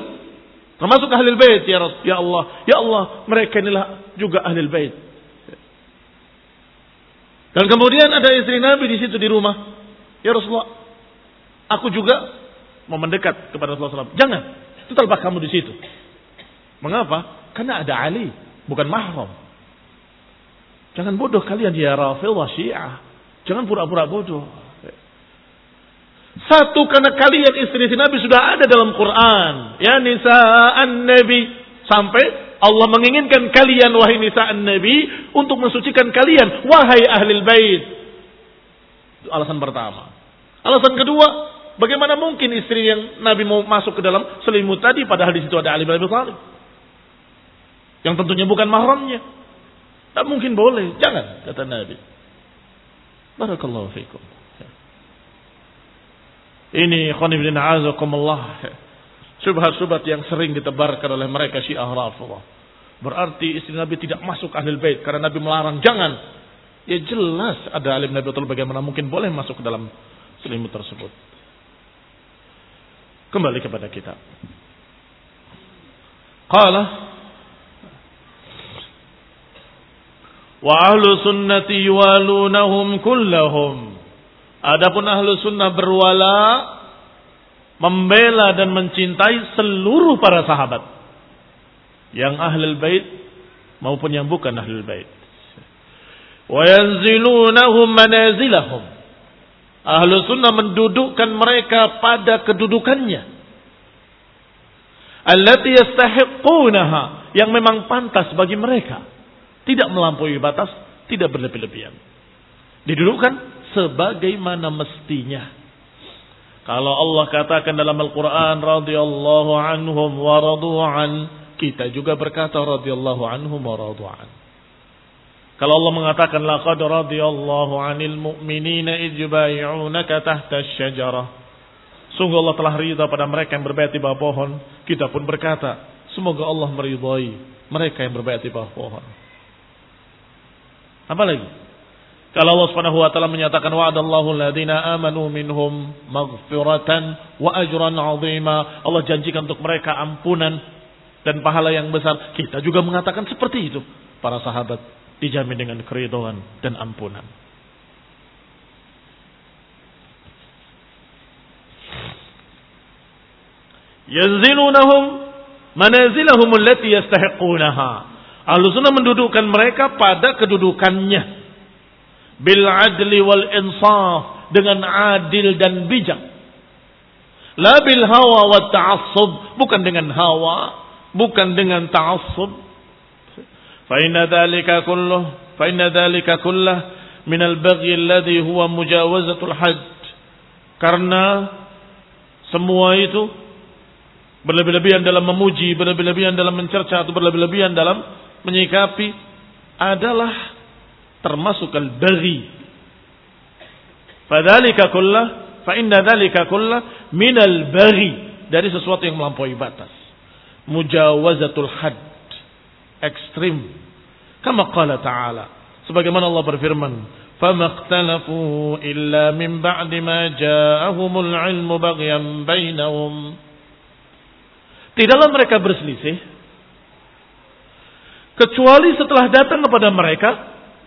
Termasuk ahli bait ya Rasul. Ya Allah, ya Allah, mereka inilah juga ahli bait. Dan kemudian ada istri Nabi di situ di rumah. Ya Rasulullah, aku juga mau mendekat kepada Rasulullah SAW. Jangan, tetaplah kamu di situ. Mengapa? Karena ada Ali, bukan mahram. Jangan bodoh kalian ya Rafil wa Syiah. Jangan pura-pura bodoh. Satu karena kalian istri-istri Nabi sudah ada dalam Quran. Ya nisa'an Nabi. Sampai Allah menginginkan kalian wahai nisa'an Nabi untuk mensucikan kalian wahai ahli bait. Itu alasan pertama. Alasan kedua, bagaimana mungkin istri yang Nabi mau masuk ke dalam selimut tadi padahal di situ ada Ali bin Abi Thalib. Yang tentunya bukan mahramnya. Tak mungkin boleh, jangan kata Nabi. Barakallahu fiikum. Ini khonibdin azakumullah Subhat-subhat yang sering ditebarkan oleh mereka syiah rafidhah. Berarti istri Nabi tidak masuk ahli bait karena Nabi melarang. Jangan. Ya jelas ada alim Nabi betul bagaimana mungkin boleh masuk ke dalam selimut tersebut. Kembali kepada kita. Qala wa ahlu sunnati yuwalunahum kullahum. Adapun ahlu sunnah berwala membela dan mencintai seluruh para sahabat. Yang ahlul bait maupun yang bukan ahlul bait. Wa manazilahum. Ahlu sunnah mendudukkan mereka pada kedudukannya. Allati yastahiqunaha yang memang pantas bagi mereka. Tidak melampaui batas tidak berlebih-lebihan. Didudukkan sebagaimana mestinya kalau Allah katakan dalam Al-Quran radhiyallahu anhum wa radu'an, kita juga berkata radhiyallahu anhum wa radu'an. Kalau Allah mengatakan laqad radhiyallahu 'anil mu'minina idh tahta asy-syajarah. Sungguh Allah telah ridha pada mereka yang berbaiat di bawah pohon. Kita pun berkata, semoga Allah meridhai mereka yang berbaiat di bawah pohon. Apa lagi? Kalau Allah Subhanahu wa taala menyatakan wa'adallahu alladziina amanu minhum maghfiratan wa ajran 'azima. Allah janjikan untuk mereka ampunan dan pahala yang besar. Kita juga mengatakan seperti itu. Para sahabat dijamin dengan keridhaan dan ampunan. Yanzilunahum manazilahum allati yastahiqunaha. Ahlu sunnah mendudukkan mereka pada kedudukannya bil adli wal insaf dengan adil dan bijak. La bil hawa wa ta'assub, bukan dengan hawa, bukan dengan ta'assub. Fa inna dhalika kulluh, fa inna dhalika kulluh min al-baghi alladhi huwa mujawazatul hadd. Karena semua itu berlebih-lebihan dalam memuji, berlebih-lebihan dalam mencerca atau berlebih-lebihan dalam menyikapi adalah termasuk al-baghi. Fadzalika kullah fa inna dzalika kullah min al-baghi dari sesuatu yang melampaui batas. Mujawazatul had ekstrim. Kama qala ta'ala. Sebagaimana Allah berfirman, فَمَا اخْتَلَفُوا إِلَّا مِنْ بَعْدِ مَا جَاءَهُمُ الْعِلْمُ بَغْيًا بَيْنَهُمْ Tidaklah mereka berselisih kecuali setelah datang kepada mereka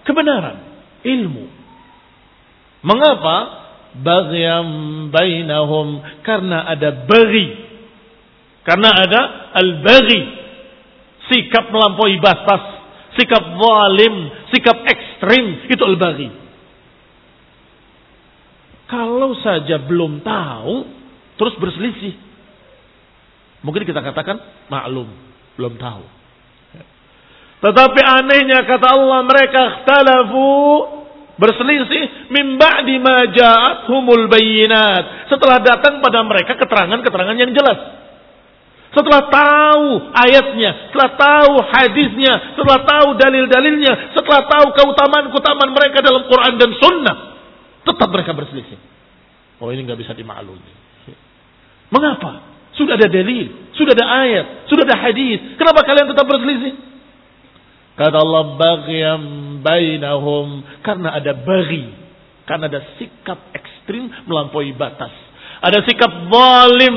kebenaran, ilmu. Mengapa? Baghyam bainahum karena ada bagi. Karena ada al-baghi. Sikap melampaui batas, sikap zalim, sikap ekstrim itu al-baghi. Kalau saja belum tahu terus berselisih, Mungkin kita katakan maklum, belum tahu. Tetapi anehnya kata Allah mereka ikhtalafu berselisih min ba'di ma humul bayyinat. Setelah datang pada mereka keterangan-keterangan yang jelas. Setelah tahu ayatnya, setelah tahu hadisnya, setelah tahu dalil-dalilnya, setelah tahu keutamaan-keutamaan mereka dalam Quran dan Sunnah, tetap mereka berselisih. Oh ini nggak bisa dimaklumi. Mengapa? Sudah ada dalil, sudah ada ayat, sudah ada hadis. Kenapa kalian tetap berselisih? Kata Allah baghiyam bainahum karena ada bagi, karena ada sikap ekstrim melampaui batas. Ada sikap zalim.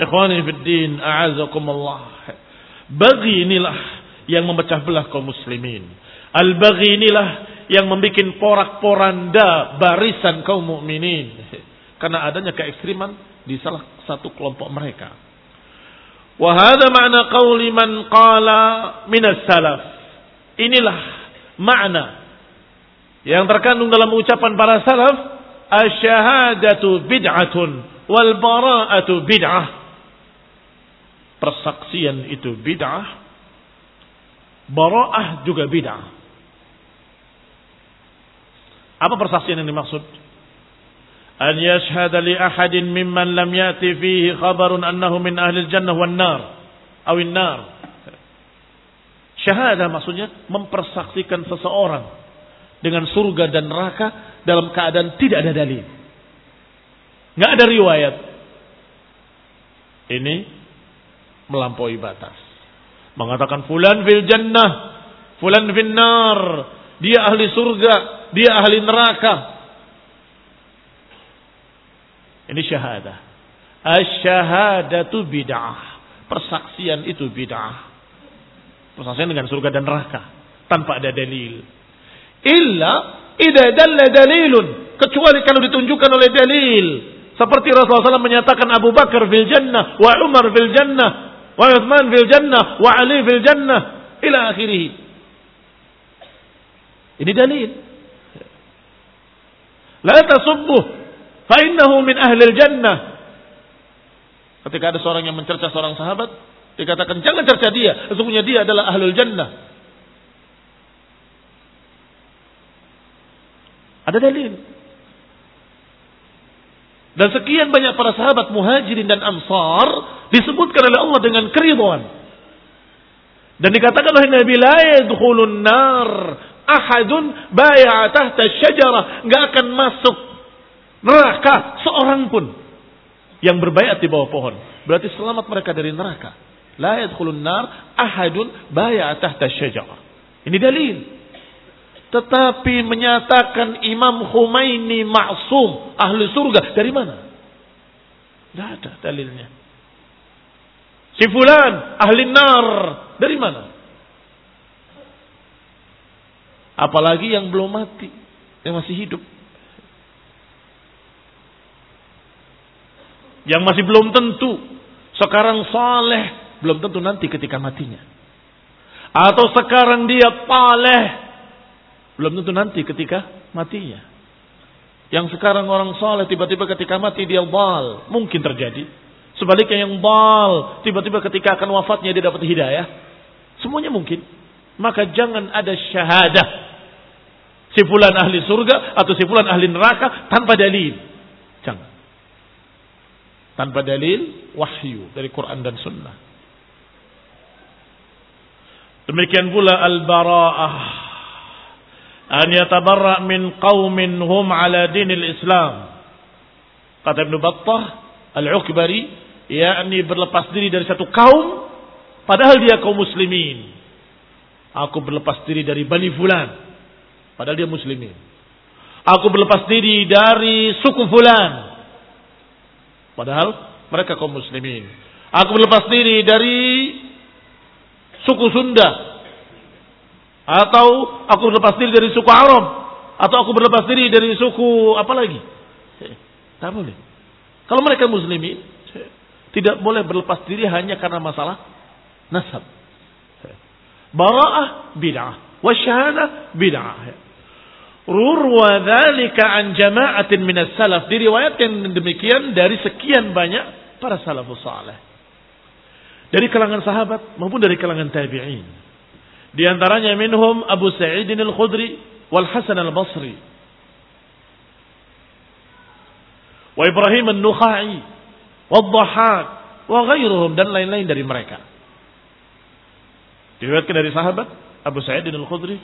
Ikhwani fiddin, a'azakumullah. Bagi inilah yang memecah belah kaum muslimin. Al-bagi inilah yang membuat porak-poranda barisan kaum mukminin karena adanya keekstriman di salah satu kelompok mereka. Wahada makna qauli man qala minas salaf. Inilah makna yang terkandung dalam ucapan para salaf asyhadatu bid'atun wal bara'atu bid'ah. Persaksian itu bid'ah. Bara'ah juga bid'ah. Apa persaksian yang dimaksud? an yashhada li ahadin mimman lam ya'ti fihi khabarun annahu min ahli jannah wan nar aw syahadah maksudnya mempersaksikan seseorang dengan surga dan neraka dalam keadaan tidak ada dalil. Nggak ada riwayat. Ini melampaui batas. Mengatakan fulan fil jannah fulan fil nar dia ahli surga dia ahli neraka. Ini syahadah. Asyhadatu bid'ah. Persaksian itu bid'ah. Persaksian dengan surga dan neraka tanpa ada dalil. Illa idza dalla dalilun, kecuali kalau ditunjukkan oleh dalil. Seperti Rasulullah SAW menyatakan Abu Bakar fil jannah, wa Umar fil jannah, wa Uthman fil jannah, wa Ali fil jannah, ila akhirih. Ini dalil. La tasubbuh Fa'innahu min ahlil jannah. Ketika ada seorang yang mencerca seorang sahabat, dikatakan jangan cerca dia, sesungguhnya dia adalah ahlul jannah. Ada dalil. Dan sekian banyak para sahabat muhajirin dan ansar disebutkan oleh Allah dengan keriduan. Dan dikatakan oleh Nabi la yadkhulun nar ahadun bay'a tahta syajarah, enggak akan masuk neraka seorang pun yang berbayat di bawah pohon. Berarti selamat mereka dari neraka. La yadkhulun nar ahadun bayat tahta. Ini dalil. Tetapi menyatakan Imam Khomeini maksum ahli surga dari mana? Tidak ada dalilnya. Si fulan ahli nar dari mana? Apalagi yang belum mati, yang masih hidup. Yang masih belum tentu. Sekarang saleh, belum tentu nanti ketika matinya. Atau sekarang dia paleh, belum tentu nanti ketika matinya. Yang sekarang orang saleh tiba-tiba ketika mati dia bal, mungkin terjadi. Sebaliknya yang bal, tiba-tiba ketika akan wafatnya dia dapat hidayah. Semuanya mungkin. Maka jangan ada syahadah. Si fulan ahli surga atau si fulan ahli neraka tanpa dalil. Jangan tanpa dalil wahyu dari Quran dan Sunnah. Demikian pula al-bara'ah an yatabarra min qaumin hum ala dinil Islam. Kata Ibn Battah al-Ukbari, yakni berlepas diri dari satu kaum padahal dia kaum muslimin. Aku berlepas diri dari Bani Fulan padahal dia muslimin. Aku berlepas diri dari suku Fulan Padahal mereka kaum muslimin. Aku berlepas diri dari suku Sunda. Atau aku berlepas diri dari suku Arab. Atau aku berlepas diri dari suku apa lagi. Tak boleh. Kalau mereka muslimin, tidak boleh berlepas diri hanya karena masalah nasab. Bara'ah bid'ah. Wasyahadah bid'ah. Rurwa dhalika an jama'atin minas salaf. Diriwayatkan demikian dari sekian banyak para salafus salih. Dari kalangan sahabat maupun dari kalangan tabi'in. Di antaranya minhum Abu Sa'id al-Khudri wal Hasan al-Basri. Wa Ibrahim al-Nukhai. Wa Dhahak. Wa ghairuhum. Dan lain-lain dari mereka. Diriwayatkan dari sahabat Abu Sa'id al-Khudri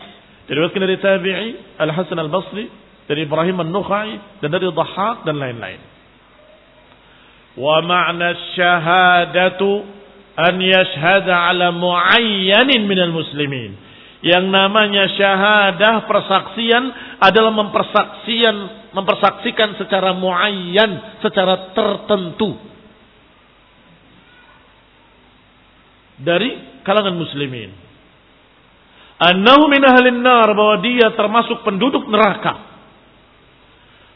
Diriwayatkan dari Tabi'i Al-Hasan Al-Basri, dari Ibrahim An-Nukhai dan dari Dhahhak dan lain-lain. Wa ma'na syahadatu an yashhada ala muayyanin minal muslimin. Yang namanya syahadah persaksian adalah mempersaksian mempersaksikan secara muayyan, secara tertentu dari kalangan muslimin annahu min ahlin nar bahwa dia termasuk penduduk neraka.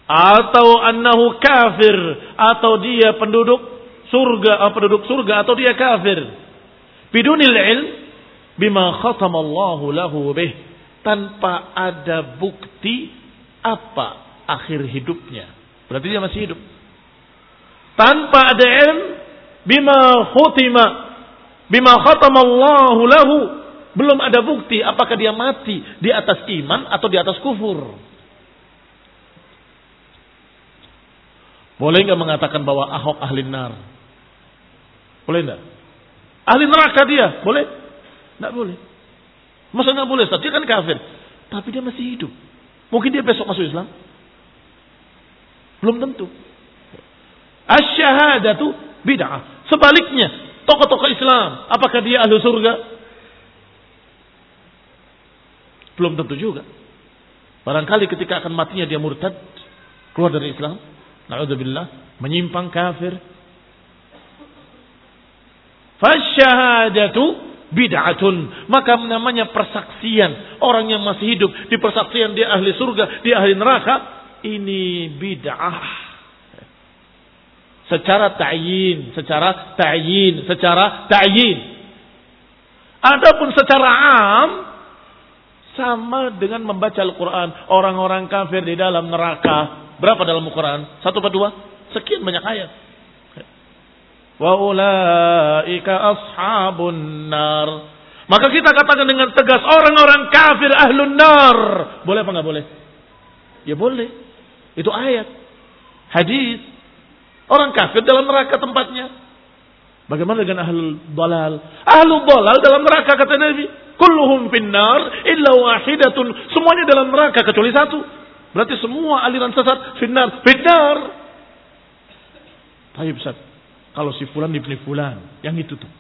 Atau annahu kafir atau dia penduduk surga atau penduduk surga atau dia kafir. Bidunil ilm bima khatamallahu lahu bih. Tanpa ada bukti apa akhir hidupnya. Berarti dia masih hidup. Tanpa ada ilm bima khutima bima khatamallahu lahu belum ada bukti apakah dia mati di atas iman atau di atas kufur. Boleh nggak mengatakan bahwa Ahok ahli nar? Boleh nggak? Ahli neraka dia, boleh? Nggak boleh. Masa nggak boleh? Dia kan kafir, tapi dia masih hidup. Mungkin dia besok masuk Islam. Belum tentu. Asyhadatu bid'ah. Sebaliknya, tokoh-tokoh Islam, apakah dia ahli surga? Belum tentu juga. Barangkali ketika akan matinya dia murtad, keluar dari Islam, na'udzubillah, menyimpang kafir. Fasyahadatu bid'atun. Maka namanya persaksian. Orang yang masih hidup di persaksian dia ahli surga, dia ahli neraka. Ini bid'ah. Secara ta'yin, secara ta'yin, secara ta'yin. Adapun secara am, sama dengan membaca Al-Quran. Orang-orang kafir di dalam neraka. Berapa dalam Al-Quran? Satu atau dua? Sekian banyak ayat. Wa ulaika ashabun nar. Maka kita katakan dengan tegas orang-orang kafir ahlun nar. Boleh apa nggak boleh? Ya boleh. Itu ayat. Hadis. Orang kafir dalam neraka tempatnya. Bagaimana dengan ahlul dalal? Ahlul dalal dalam neraka kata Nabi. Kulluhum finnar illa wahidatun. Semuanya dalam neraka kecuali satu. Berarti semua aliran sesat finnar. Finnar. Tapi Ustaz, kalau si fulan ibni fulan, yang itu tuh.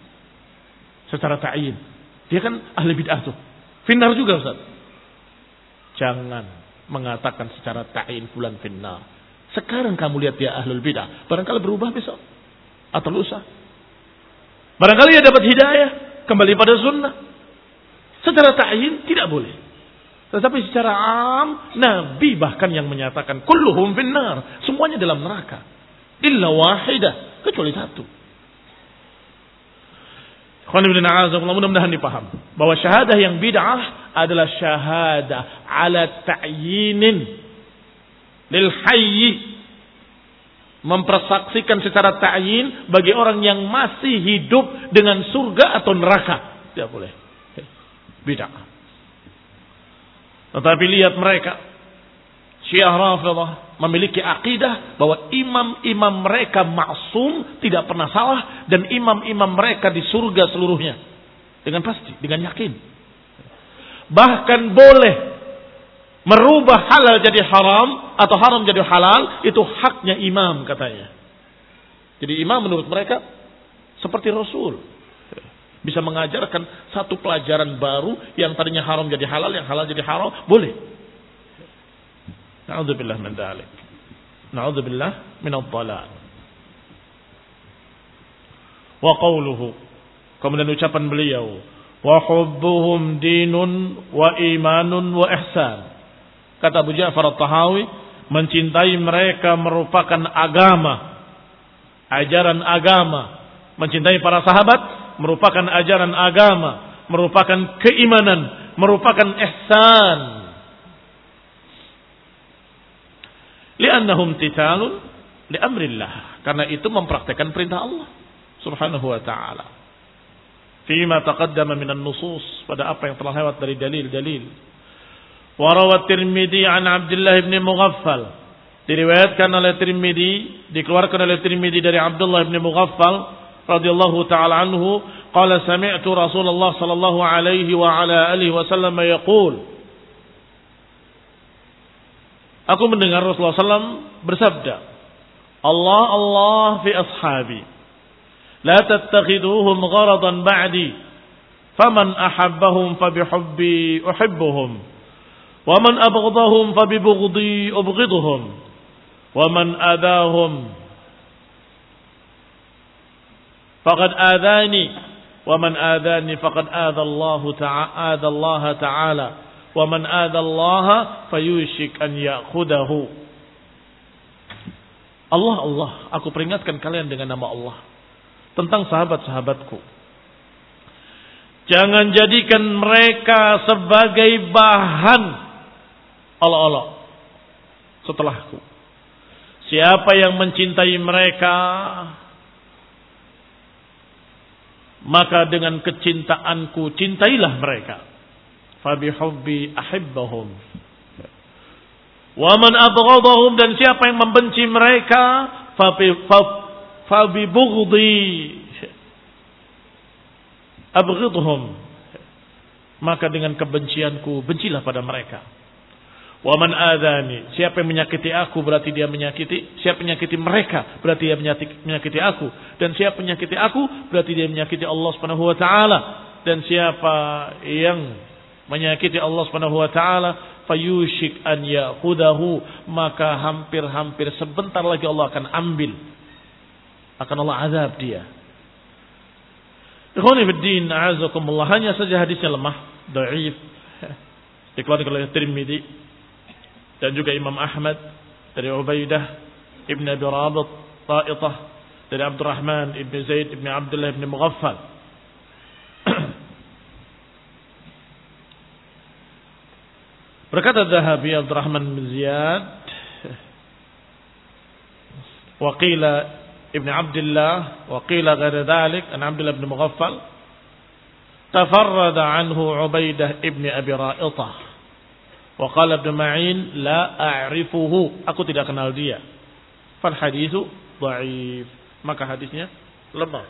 Secara ta'yin. Dia kan ahli bid'ah tuh. Finnar juga Ustaz. Jangan mengatakan secara ta'yin fulan finnar. Sekarang kamu lihat dia ahlul bid'ah. Barangkali berubah besok. Atau lusa. Barangkali dia dapat hidayah. Kembali pada sunnah. Secara ta'yin tidak boleh. Tetapi secara am, Nabi bahkan yang menyatakan kulluhum finnar, semuanya dalam neraka. Illa wahidah, kecuali satu. Mudah-mudahan dipaham bahwa syahadah yang bid'ah adalah syahadah ala ta'yinin lil hayyi mempersaksikan secara ta'yin bagi orang yang masih hidup dengan surga atau neraka. Tidak boleh. Bid'ah. Tetapi lihat mereka. Syiah Rafidah memiliki akidah bahwa imam-imam mereka maksum, tidak pernah salah. Dan imam-imam mereka di surga seluruhnya. Dengan pasti, dengan yakin. Bahkan boleh merubah halal jadi haram atau haram jadi halal itu haknya imam katanya. Jadi imam menurut mereka seperti Rasul bisa mengajarkan satu pelajaran baru yang tadinya haram jadi halal, yang halal jadi haram, boleh. Na'udzubillah min dzalik. Na'udzubillah min ad Wa qawluhu. Kemudian ucapan beliau. Wa hubbuhum dinun wa imanun wa ihsan. Kata Abu Ja'far At-Tahawi, mencintai mereka merupakan agama, ajaran agama. Mencintai para sahabat merupakan ajaran agama, merupakan keimanan, merupakan ihsan. Li'annahum titalun li amrillah. Karena itu mempraktekkan perintah Allah subhanahu wa ta'ala. Fima taqaddama minan nusus. Pada apa yang telah lewat dari dalil-dalil. Warawat Tirmidhi an Abdullah ibn Mughaffal. Diriwayatkan oleh Tirmidhi, dikeluarkan oleh Tirmidhi dari Abdullah ibn Mughaffal radhiyallahu taala anhu, qala sami'tu Rasulullah sallallahu alaihi wa ala alihi wasallam yaqul Aku mendengar Rasulullah SAW bersabda, Allah Allah fi ashabi. La tattakhiduhum gharadan ba'di. Faman ahabbahum fabihubbi uhibbuhum. Waman abghadahum fabibughdi ubghiduhum. Waman adahum faqad adani. Waman adani faqad adha Allah ta'ala. Allah ta'ala. Waman adha Allah fayushik. Allah Allah, aku peringatkan kalian dengan nama Allah tentang sahabat-sahabatku. Jangan jadikan mereka sebagai bahan Allah-Allah setelahku. Siapa yang mencintai mereka, maka dengan kecintaanku cintailah mereka. Fabi hubbi ahibbahum. Wa man abghadahum dan siapa yang membenci mereka, fabi fabi bughdi abghidhum maka dengan kebencianku bencilah pada mereka waman adani siapa yang menyakiti aku berarti dia menyakiti siapa menyakiti mereka berarti dia menyakiti, aku dan siapa menyakiti aku berarti dia menyakiti Allah Subhanahu wa taala dan siapa yang menyakiti Allah Subhanahu wa taala fayushik an ya'khudahu maka hampir-hampir sebentar lagi Allah akan ambil akan Allah azab dia. Ikhwani fiddin, a'azakumullah. Hanya saja hadisnya lemah, dhaif. Dikeluarkan oleh Tirmidzi dan juga Imam Ahmad dari Ubaidah Ibn Abi Rabit Ta'itah dari Abdurrahman Ibn Zaid Ibn Abdullah Ibn Mughaffal. Berkata Zahabi Abdurrahman bin Ziyad Waqila ابن عبد الله وقيل غير ذلك أن عبد الله بن مغفل تفرد عنه عبيدة ابن أبي رائطة Wa qala Ibnu Ma'in la a'rifuhu, aku tidak kenal dia. Fal haditsu dhaif. Maka hadisnya lemah.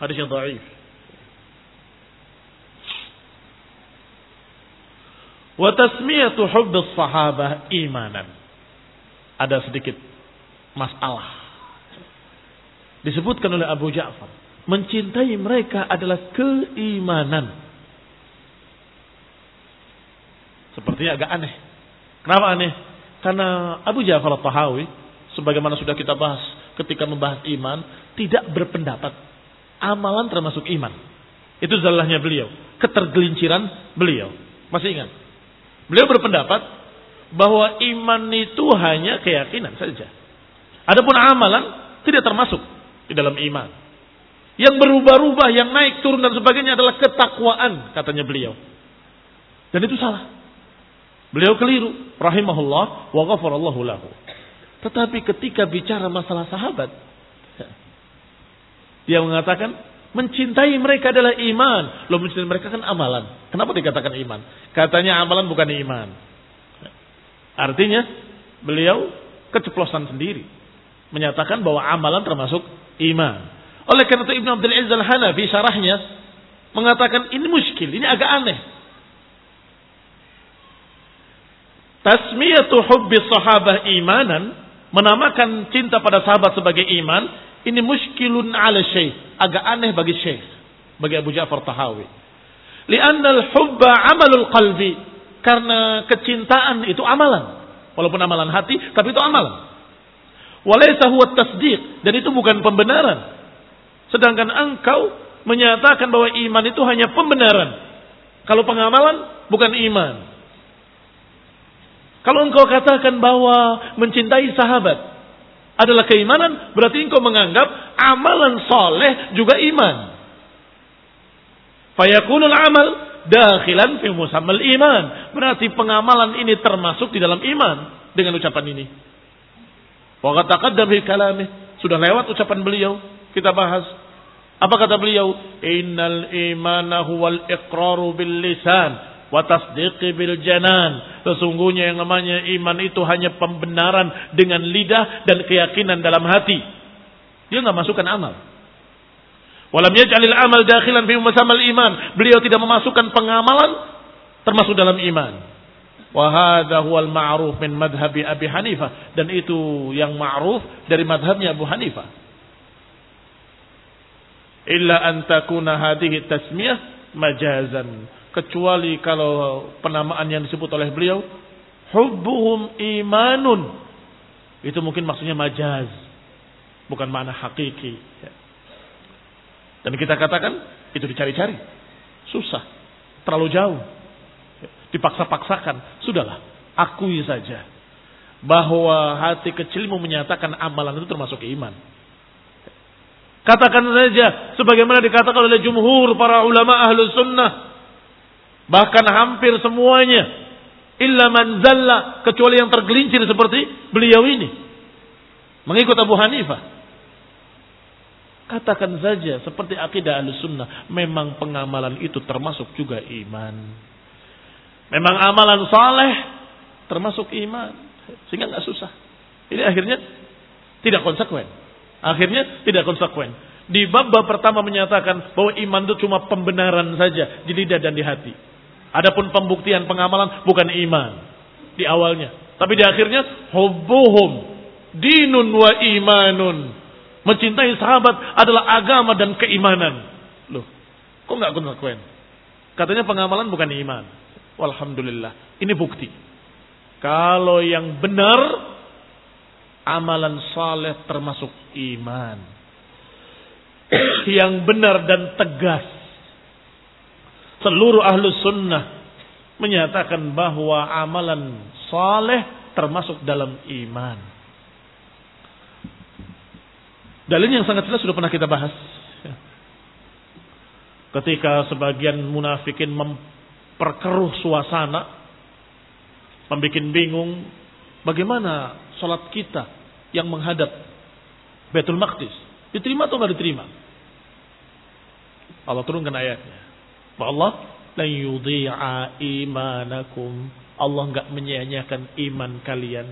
Hadisnya dhaif. Wa tasmiyatu hubbis sahabah imanan. Ada sedikit masalah. Disebutkan oleh Abu Ja'far, mencintai mereka adalah keimanan. Sepertinya agak aneh. Kenapa aneh? Karena Abu Ja'far al-Tahawi, sebagaimana sudah kita bahas ketika membahas iman, tidak berpendapat amalan termasuk iman. Itu zalahnya beliau. Ketergelinciran beliau. Masih ingat? Beliau berpendapat bahwa iman itu hanya keyakinan saja. Adapun amalan tidak termasuk di dalam iman. Yang berubah-ubah, yang naik turun dan sebagainya adalah ketakwaan, katanya beliau. Dan itu salah. Beliau keliru, rahimahullah wa ghafarallahu lahu. Tetapi ketika bicara masalah sahabat, dia mengatakan mencintai mereka adalah iman. Loh mencintai mereka kan amalan. Kenapa dikatakan iman? Katanya amalan bukan iman. Artinya beliau keceplosan sendiri menyatakan bahwa amalan termasuk iman. Oleh karena itu Ibn Abdul Aziz Al-Hanafi syarahnya mengatakan ini muskil, ini agak aneh. Tasmiyatu hubbi sahabah imanan, menamakan cinta pada sahabat sebagai iman, ini muskilun ala syekh, agak aneh bagi syekh, bagi Abu Ja'far Tahawi. Lianna al-hubba amalul qalbi, karena kecintaan itu amalan. Walaupun amalan hati, tapi itu amalan. Walaysa huwa tasdiq dan itu bukan pembenaran. Sedangkan engkau menyatakan bahwa iman itu hanya pembenaran. Kalau pengamalan bukan iman. Kalau engkau katakan bahwa mencintai sahabat adalah keimanan, berarti engkau menganggap amalan soleh juga iman. Fayakunul amal dakhilan fi musammal iman. Berarti pengamalan ini termasuk di dalam iman dengan ucapan ini. Wa taqaddam fi kalamih. Sudah lewat ucapan beliau, kita bahas. Apa kata beliau? Innal imana huwal iqraru bil lisan wa tasdiqi bil janan. Sesungguhnya yang namanya iman itu hanya pembenaran dengan lidah dan keyakinan dalam hati. Dia nggak masukkan amal. Walam yaj'alil amal dakhilan fi musammal iman. Beliau tidak memasukkan pengamalan termasuk dalam iman. Wahada huwal ma'ruf min madhabi Abi Hanifah. Dan itu yang ma'ruf dari madhabnya Abu Hanifah. Illa an takuna hadihi tasmiyah majazan. Kecuali kalau penamaan yang disebut oleh beliau. Hubbuhum imanun. Itu mungkin maksudnya majaz. Bukan makna hakiki. Dan kita katakan itu dicari-cari. Susah. Terlalu jauh dipaksa-paksakan. Sudahlah, akui saja bahwa hati kecilmu menyatakan amalan itu termasuk iman. Katakan saja sebagaimana dikatakan oleh jumhur para ulama ahlu sunnah. Bahkan hampir semuanya. Illa man zalla. Kecuali yang tergelincir seperti beliau ini. Mengikut Abu Hanifah. Katakan saja seperti akidah ahlu sunnah. Memang pengamalan itu termasuk juga iman. Memang amalan saleh termasuk iman. Sehingga nggak susah. Ini akhirnya tidak konsekuen. Akhirnya tidak konsekuen. Di bab, bab pertama menyatakan bahwa iman itu cuma pembenaran saja di lidah dan di hati. Adapun pembuktian pengamalan bukan iman di awalnya. Tapi di akhirnya hubbuhum dinun wa imanun. Mencintai sahabat adalah agama dan keimanan. Loh, kok nggak konsekuen? Katanya pengamalan bukan iman. Walhamdulillah. Ini bukti. Kalau yang benar, amalan saleh termasuk iman. yang benar dan tegas. Seluruh ahlu sunnah menyatakan bahwa amalan saleh termasuk dalam iman. Dalil yang sangat jelas sudah pernah kita bahas. Ketika sebagian munafikin perkeruh suasana, membuat bingung bagaimana sholat kita yang menghadap Betul Maqdis. Diterima atau nggak diterima? Allah turunkan ayatnya. Allah la yudhi'a imanakum. Allah nggak menyia-nyiakan iman kalian.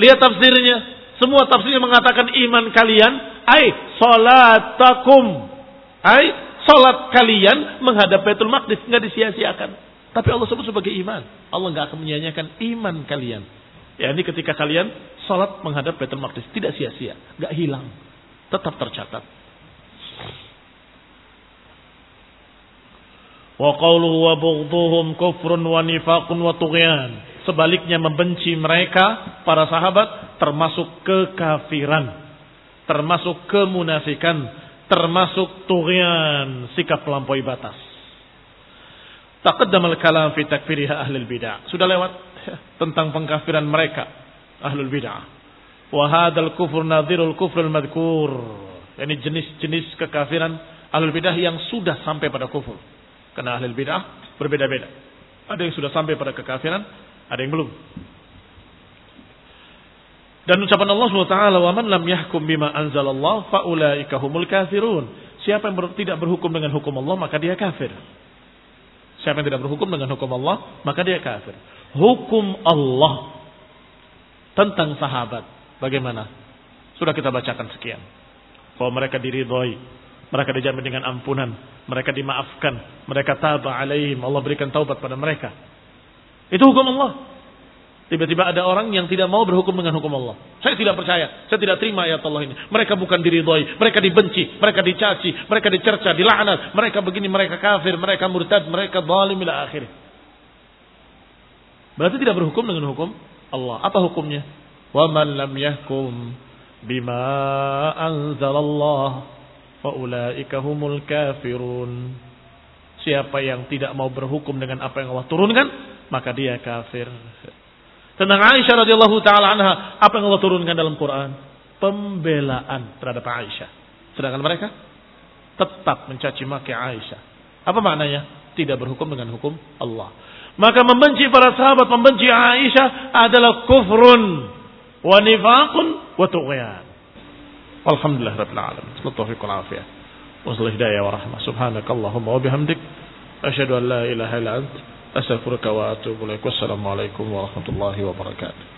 Lihat tafsirnya. Semua tafsirnya mengatakan iman kalian. Ay, salatakum. Ay, Salat kalian menghadap Baitul Maqdis nggak disia-siakan. Tapi Allah sebut sebagai iman. Allah nggak akan menyanyiakan iman kalian. Ya ini ketika kalian salat menghadap Baitul Maqdis tidak sia-sia, nggak hilang, tetap tercatat. Wa qawluhu wa bughdhuhum kufrun wa nifaqun wa tughyan. Sebaliknya membenci mereka para sahabat termasuk kekafiran, termasuk kemunafikan, termasuk tughyan, sikap melampaui batas. Taqaddam al-kalam fi takfiriha ahli bidah. Sudah lewat tentang pengkafiran mereka ahlul bidah. Wa hadzal kufur nadhirul kufrul madhkur. Ini jenis-jenis kekafiran ahlul bidah yang sudah sampai pada kufur. Karena ahlul bidah berbeda-beda. Ada yang sudah sampai pada kekafiran, ada yang belum. Dan ucapan Allah SWT, wa man lam yahkum bima anzalallah faulaika humul kafirun. Siapa yang ber, tidak berhukum dengan hukum Allah, maka dia kafir. Siapa yang tidak berhukum dengan hukum Allah, maka dia kafir. Hukum Allah tentang sahabat, bagaimana? Sudah kita bacakan sekian. Bahwa mereka diridhoi, mereka dijamin dengan ampunan, mereka dimaafkan, mereka taba alaihim, Allah berikan taubat pada mereka. Itu hukum Allah. Tiba-tiba ada orang yang tidak mau berhukum dengan hukum Allah. Saya tidak percaya, saya tidak terima ayat Allah ini. Mereka bukan diridhoi, mereka dibenci, mereka dicaci, mereka dicerca, dilaknat, mereka begini, mereka kafir, mereka murtad, mereka zalim ila akhir. Berarti tidak berhukum dengan hukum Allah. Apa hukumnya? Wa man lam yahkum bima anzalallah faulaika humul kafirun. Siapa yang tidak mau berhukum dengan apa yang Allah turunkan, maka dia kafir. Tentang Aisyah radhiyallahu taala anha, apa yang Allah turunkan dalam Quran? Pembelaan terhadap Aisyah. Sedangkan mereka tetap mencaci maki Aisyah. Apa maknanya? Tidak berhukum dengan hukum Allah. Maka membenci para sahabat, membenci Aisyah adalah kufrun wa nifaqun wa tughyan. والحمد لله رب العالمين. نسأل التوفيق والعافية. وصل الهداية ورحمة. سبحانك اللهم وبحمدك. أشهد أن لا إله إلا أنت. أستغفرك وأتوب إليك. والسلام عليكم ورحمة الله وبركاته.